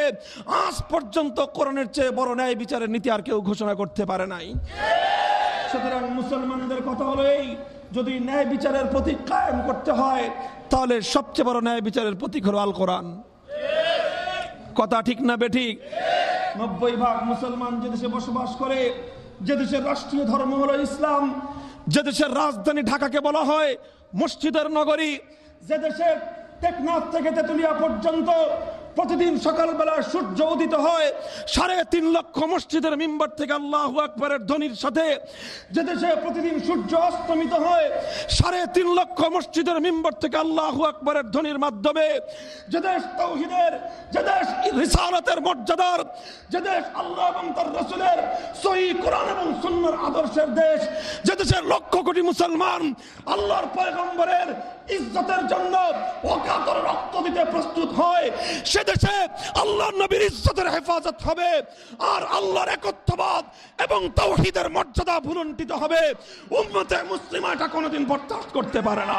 আজ পর্যন্ত কোরআনের চেয়ে বড় ন্যায় বিচারের নীতি আর কেউ ঘোষণা করতে পারে নাই। সুতরাং মুসলমানদের কথা হলো এই, যদি ন্যায় বিচারের প্রতীক কায়েম করতে হয়, তাহলে সবচেয়ে বড় ন্যায় বিচারের প্রতীক হলো আল কোরআন কথা ঠিক না বেঠিক নব্বই ভাগ মুসলমান যে দেশে বসবাস করে, যে দেশের রাষ্ট্রীয় ধর্ম হলো ইসলাম, যে দেশের রাজধানী ঢাকাকে বলা হয় মসজিদের নগরী, যে দেশের টেকনাফ থেকে তেতুলিয়া পর্যন্ত প্রতিদিন সকালবেলা সূর্য উদিত হয়, সাড়ে তিন লক্ষ মসজিদের মিম্বার থেকে আল্লাহ আকবরের ধ্বনির সাথে। যে দেশে প্রতিদিন সূর্য অস্তমিত হয়, সাড়ে তিন লক্ষ মসজিদের মিম্বার থেকে আল্লাহ আকবরের ধ্বনির মাধ্যমে। যে দেশ তৌহিদের, যে দেশ রিসালাতের মর্যাদার, যে দেশ আল্লাহ এবং তার রসুলের সহি কোরআন এবং সুন্নার আদর্শের দেশ। যে দেশের লক্ষ কোটি মুসলমান আল্লাহর পয়গম্বরের ইজ্জতের জন্য অকাতর রক্ত দিতে প্রস্তুত হয়, সে দেশে আল্লাহ নবীর ইজ্জতের হেফাজত হবে আর আল্লাহর একত্ববাদ এবং তৌহিদের মর্যাদা ভুলন্টিত হবে। উম্মতে মুসলিমা এটা কোনোদিন বরদাস্ত করতে পারে না।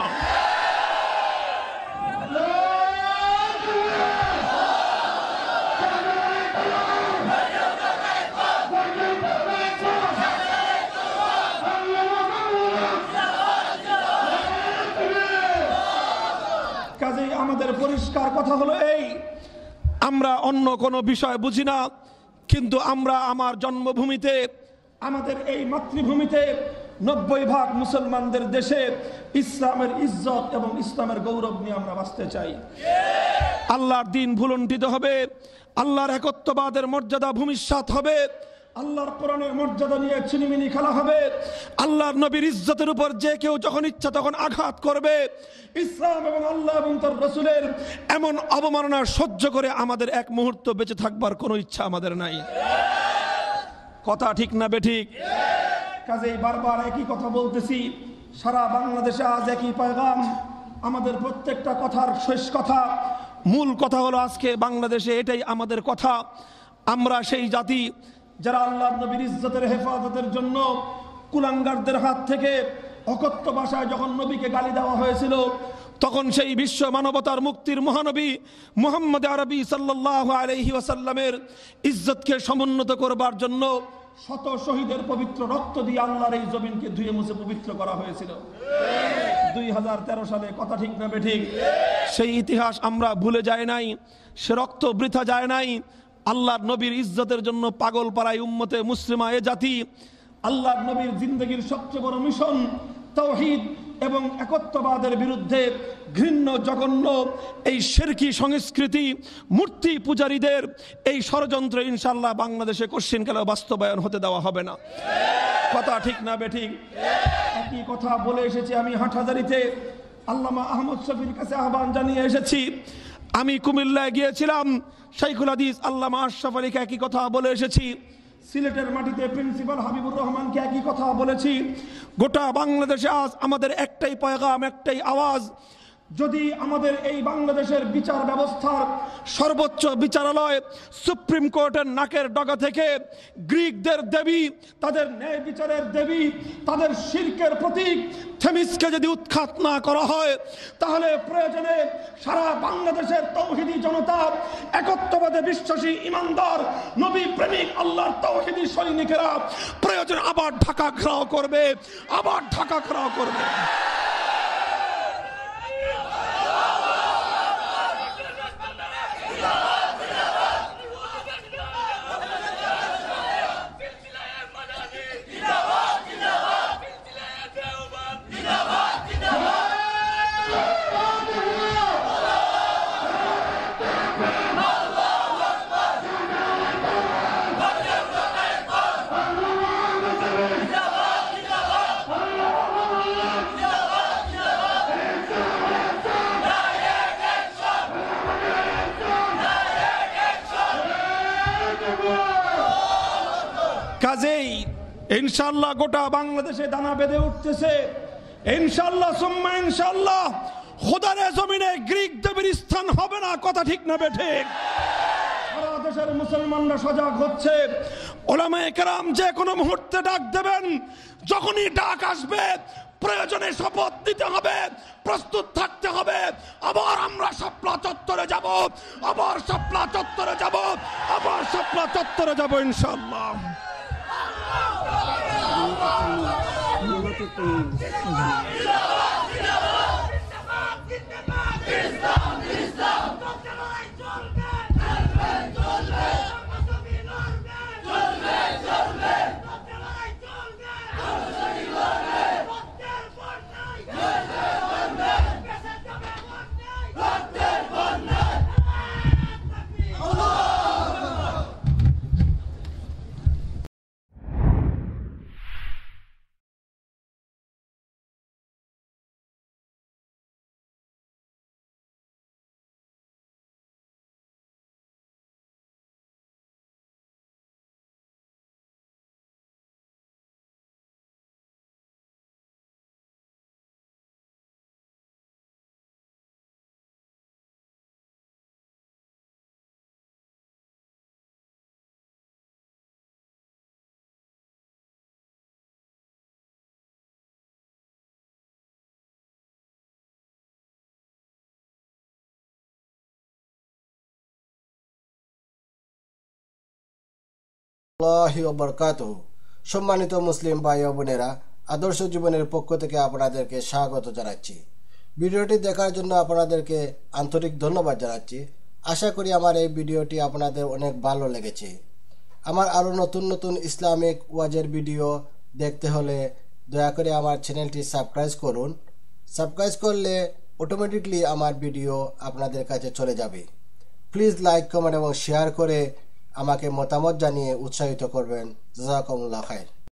আমাদের পরিষ্কার কথা হলো এই আমরা অন্য কোনো বিষয় বুঝি না, কিন্তু আমরা আমার জন্মভূমিতে, আমাদের এই মাতৃভূমিতে নব্বই ভাগ মুসলমানদের দেশে ইসলামের ইজ্জত এবং ইসলামের গৌরব নিয়ে আমরা বাঁচতে চাই। আল্লাহর দিন ভুলণ্ঠিত হবে, আল্লাহর একত্ববাদের মর্যাদা ভূমিষ্যৎ হবে আল্লাহর কোরআনের মর্যাদা নিয়ে চিনিমিনি খেলা হবে। আল্লাহর নবীর ইজ্জতের উপর যে কেউ যখন ইচ্ছা তখন আঘাত করবে। ইসলাম এবং আল্লাহ এবং রসুলের এমন সহ্য করে আমাদের এক মুহূর্ত বেঁচে থাকবার কোনো ইচ্ছা আমাদের নাই। কথা ঠিক না বেঠিক কাজেই বারবার একই কথা বলতেছি। সারা বাংলাদেশে আজ একই পয়গাম। আমাদের প্রত্যেকটা কথার শেষ কথা। মূল কথা হলো আজকে বাংলাদেশে এটাই আমাদের কথা। আমরা সেই জাতি যারা আল্লাহ নবীর ইজ্জতের হেফাজতের জন্য কুলাঙ্গারদের হাত থেকে অকথ্য ভাষায় যখন নবীকে গালি দেওয়া হয়েছিল, তখন সেই বিশ্ব মানবতার মুক্তির মহানবী মোহাম্মদ আরবি সাল্লাহ আলহি ওয়াসাল্লামের ইজ্জতকে সমুন্নত করবার জন্য শত শহীদের পবিত্র রক্ত দিয়ে আল্লাহর এই জমিনকে ধুয়ে মুছে পবিত্র করা হয়েছিল। দুই হাজার তেরো সালে, কথা ঠিক না বেঠিক সেই ইতিহাস আমরা ভুলে যায় নাই, সে রক্ত বৃথা যায় নাই আল্লাহর নবীর ইজ্জতের জন্য পাগল পাড়ায় উম্মতে মুসলিমা এ জাতি, আল্লাহর নবীর জিন্দগির সবচেয়ে বড় মিশন তৌহিদ এবং একত্ববাদের বিরুদ্ধে ঘৃণ্য জঘন্য এই শেরকি সংস্কৃতি, মূর্তি পূজারীদের এই ষড়যন্ত্র ইনশাল্লাহ বাংলাদেশে কোশ্চিন কালে বাস্তবায়ন হতে দেওয়া হবে না। কথা ঠিক না বেঠিক? একই কথা বলে এসেছি আমি হাটহাজারিতে। আল্লামা আহমদ শফির কাছে আহ্বান জানিয়ে এসেছি আমি কুমিল্লায় গিয়েছিলাম। শাইখুল হাদিস আল্লামা আশরাফ আলীকে একই কথা বলে এসেছি। সিলেটের মাটিতে প্রিন্সিপাল হাবিবুর রহমানকে একই কথা বলেছি। গোটা বাংলাদেশে আজ আমাদের একটাই পয়গাম, একটাই আওয়াজ যদি আমাদের এই বাংলাদেশের বিচার ব্যবস্থার সর্বোচ্চ বিচারালয় সুপ্রিম কোর্টের নাকের ডগা থেকে গ্রিকদের দেবী, তাদের ন্যায় বিচারের দেবী, তাদের শিল্পের প্রতীক থেমিসকে যদি উৎখাত না করা হয়, তাহলে প্রয়োজনে সারা বাংলাদেশের তৌহিদি জনতা, একত্ববাদে বিশ্বাসী ইমানদার, নবী প্রেমিক আল্লাহর তৌহিদি সৈনিকেরা প্রয়োজন আবার ঢাকা ঘেরাও করবে, আবার ঢাকা ঘেরাও করবে। ইনশাল্লাহ গোটা বাংলাদেশে দানা বেঁধে উঠতেছে। ইনশাল্লাহ, সুম্মা ইনশাল্লাহ, খোদারে জমিনে গ্রিক দেবীর স্থান হবে না, কথা ঠিক না বেঠে। সারা দেশের মুসলমানরা সজাগ হচ্ছে। ওলামায়ে কেরাম যে কোনো মুহূর্তে ডাক দেবেন, যখনই ডাক আসবে, প্রয়োজনে শপথ নিতে হবে, প্রস্তুত থাকতে হবে। আবার আমরা সাপলা চত্বরে যাব, আবার সাপলা চত্বরে যাব, আবার সাপলা চত্বরে যাব ইনশাল্লাহ। ちゃんの物語という。সম্মানিত মুসলিম ভাই ও বোনেরা, আদর্শ জীবনের পক্ষ থেকে আপনাদেরকে স্বাগত জানাচ্ছি। ভিডিওটি দেখার জন্য আপনাদেরকে আন্তরিক ধন্যবাদ জানাচ্ছি। আশা করি আমার এই ভিডিওটি আপনাদের অনেক ভালো লেগেছে। আমার আরও নতুন নতুন ইসলামিক ওয়াজের ভিডিও দেখতে হলে দয়া করে আমার চ্যানেলটি সাবস্ক্রাইব করুন। সাবস্ক্রাইব করলে অটোমেটিকলি আমার ভিডিও আপনাদের কাছে চলে যাবে। প্লিজ লাইক, কমেন্ট এবং শেয়ার করে আমাকে মতামত জানিয়ে উৎসাহিত করবেন। জাজাকুমুল্লাহ খায়